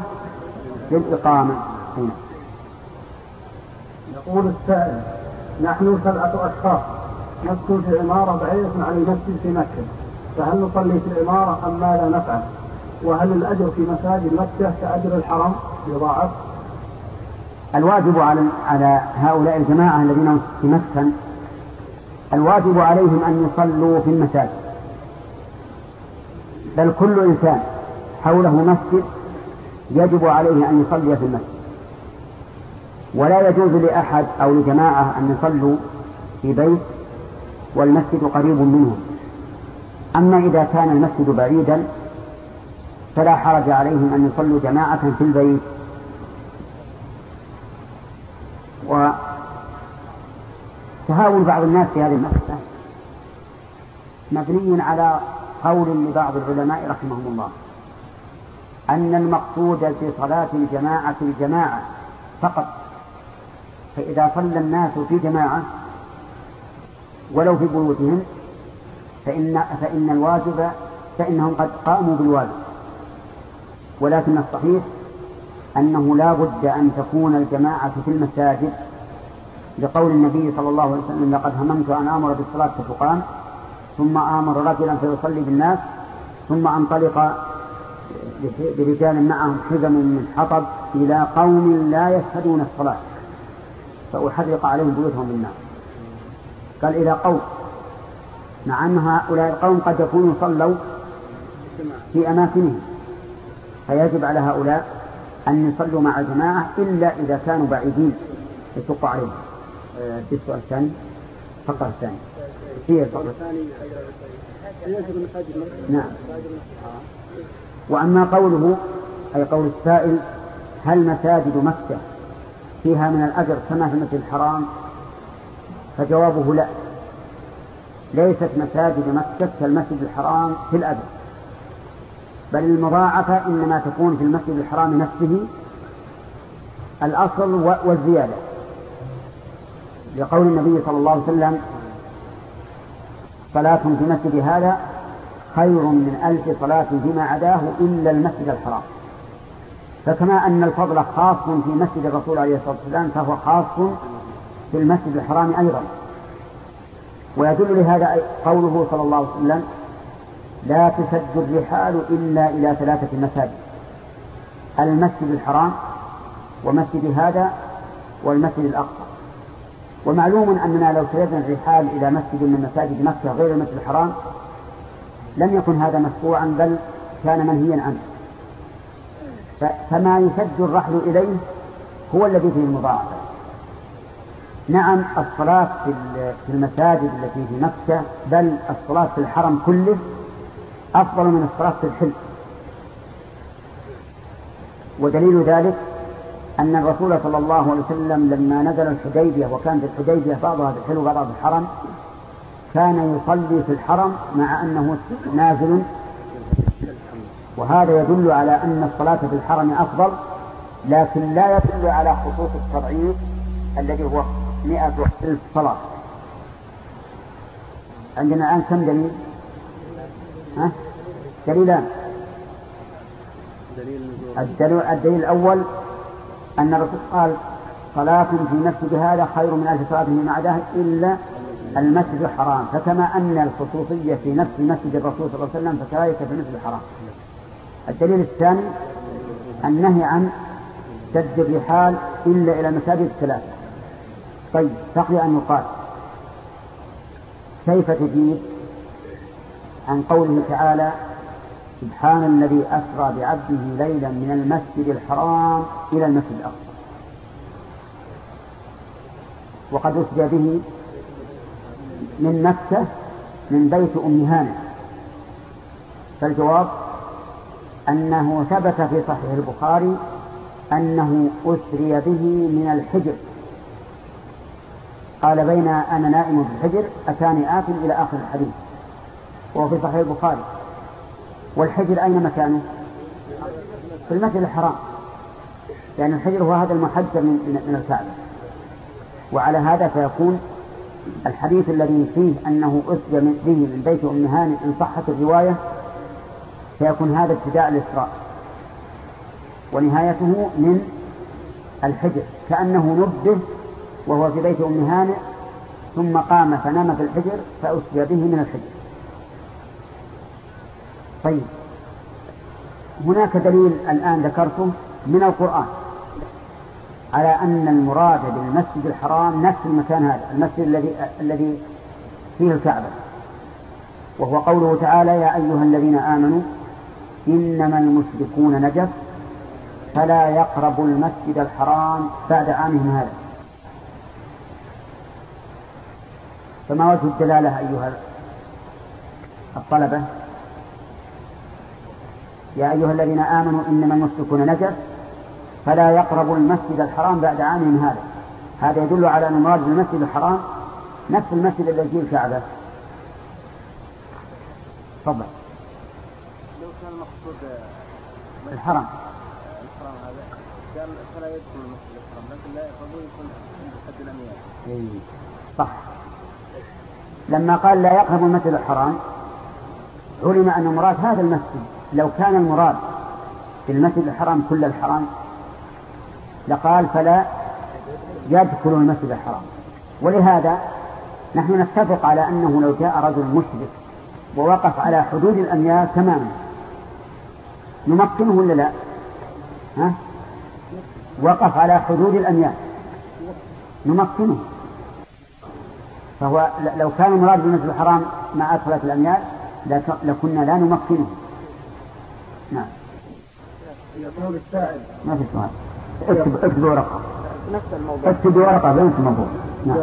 للإقامة. هنا. يقول السائل نحن سبعة أشخاص نسكن في عمارة بعيدة عن المسجد في مكة. فهل نصلي في العمارة أم ماذا نفعل؟ وهل الأجر في مساجد مكة كأجر الحرم يضاعف؟ الواجب على على هؤلاء الجماعة الذين في مسكن الواجب عليهم أن يصلوا في المساجد. بل كل إنسان حوله مسجد يجب عليه أن يصلي في المسجد. ولا يجوز لأحد أو لجماعة أن يصلوا في بيت والمسجد قريب منهم أما إذا كان المسجد بعيدا فلا حرج عليهم أن يصلوا جماعة في البيت. وتهاون بعض الناس في هذه المسألة. مبني على قول لبعض العلماء رحمهم الله. أن المقصود في صلاة الجماعة الجماعة فقط. فإذا صلى الناس في جماعة ولو في بيوتهم فإن فإن الواجب فإنهم قد قاموا بالواجب. ولكن الصحيح أنه لا بد أن تكون الجماعة في المساجد. لقول النبي صلى الله عليه وسلم لقد هممت أن آمر بالصلاة فتقام ثم آمر رجلا فيصلي بالناس ثم أنطلق برجال معهم حزم من حطب إلى قوم لا يشهدون الصلاة. فأحرق عليهم بيوتهم بالنار قال إلى قوم مع أن هؤلاء القوم قد يكونوا صلوا في أماكنهم. فيجب على هؤلاء أن يصلوا مع الجماعة إلا إذا كانوا بعيدين يشق عليهم. السؤال الثاني الفقرة الثانية. هي الفقرة نعم. وأما قوله أي قول السائل هل مساجد مكة فيها من الأجر كما في المسجد الحرام؟ فجوابه لا. ليست مساجد مكة كالمسجد الحرام في الأجر بل المضاعفة إنما تكون في المسجد الحرام نفسه الأصل والزيادة. لقول النبي صلى الله عليه وسلم صلاة في مسجد هذا خير من ألف صلاة فيما عداه إلا المسجد الحرام. فكما أن الفضل خاص في مسجد الرسول عليه الصلاة والسلام فهو خاص في المسجد الحرام أيضا. ويدل لهذا قوله صلى الله عليه وسلم لا تسد الرحال إلا إلى ثلاثة مساجد. المسجد الحرام ومسجد هذا والمسجد الأقصى. ومعلوم أننا لو سردنا الرحال إلى مسجد من مساجد مكة غير المسجد الحرام لم يكن هذا مشروعا بل كان منهيا عنه. فما يشد الرحل إليه هو الذي فيه المضاعفة. نعم الصلاة في المساجد التي في مكة بل الصلاة في الحرم كله أفضل من الصلاة في الحل ودليل ذلك أن الرسول صلى الله عليه وسلم لما نزل الحديبية وكانت الحديبية بعضها في الحل وبعضها في الحرم كان يصلي في الحرم مع أنه نازل وهذا يدل على أن الصلاة في الحرم أفضل لكن لا يدل على خصوص التضعيف الذي هو مئة ألف صلاة عندنا الآن كم دليل؟ ها؟ دليلان الدليل, الدليل الأول أن الرسول قال صلاة في مسجد هذا خير من ألف صلاة فيما عداه إلا المسجد الحرام فكما أن الخصوصية في نفس مسجد الرسول صلى الله عليه وسلم فكذلك في المسجد الحرام. الدليل الثاني النهي عن سد الرحال إلا إلى المساجد الثلاثة. طيب بقي أن يقال كيف تجيب عن قوله تعالى سبحان الذي أسرى بعبده ليلا من المسجد الحرام إلى المسجد الأقصى. وقد أسري به من مكة من بيت أم هانئ فالجواب أنه ثبت في صحيح البخاري أنه أسري به من الحجر. قال بين أنا نائم في الحجر أتاني آت إلى آخر الحديث. وهو في صحيح البخاري. والحجر أين مكانه؟ في المسجد الحرام. لأن يعني الحجر هو هذا المحجر من, من الكعبة. وعلى هذا فيكون الحديث الذي فيه أنه أسري به من بيت أم هانئ إن صحت الرواية فيكون هذا ابتداء الإسراء. ونهايته من الحجر كأنه نبه وهو في بيت أم هانئ ثم قام فنام في الحجر فأسري به من الحجر. طيب هناك دليل الآن ذكرته من القرآن. على أن المراد بالمسجد الحرام نفس المكان هذا المسجد الذي الذي فيه الكعبة. وهو قوله تعالى يا أيها الذين آمنوا إنما المشركون نجس فلا يقربوا المسجد الحرام بعد عامهم هذا. فما وجه الدلالة أيها الطلبة؟ يا أيها الذين آمنوا إنما المشركون نجس فلا يقربوا المسجد الحرام بعد عامهم هذا. هذا يدل على أن المراد بالمسجد الحرام نفس المسجد الذي فيه الكعبة. تفضل. لو كان المقصود الحرم الحرام هذا كان فلا يدخل المسجد الحرام لكن لا يقربون يكون عند حد الأميال. إيه. صح. لما قال لا يقرب المسجد الحرام علم أن المراد هذا المسجد لو كان المراد بالمسجد الحرام كل الحرام لقال فلا يدخل المسجد الحرام. ولهذا نحن نتفق على أنه لو جاء رجل مشرك ووقف على حدود الأميال تماما نمكنه ولا لا؟ ها؟ وقف على حدود الأميال نمكنه فهو لو كان المراد بالمسجد الحرام ما أدخلت الأميال لكنا لا نمكنه نعم. يقول السائل ما في سؤال. اكتب اكتب ورقة. نفس الموضوع. اكتب ورقة بين الموضوع نعم.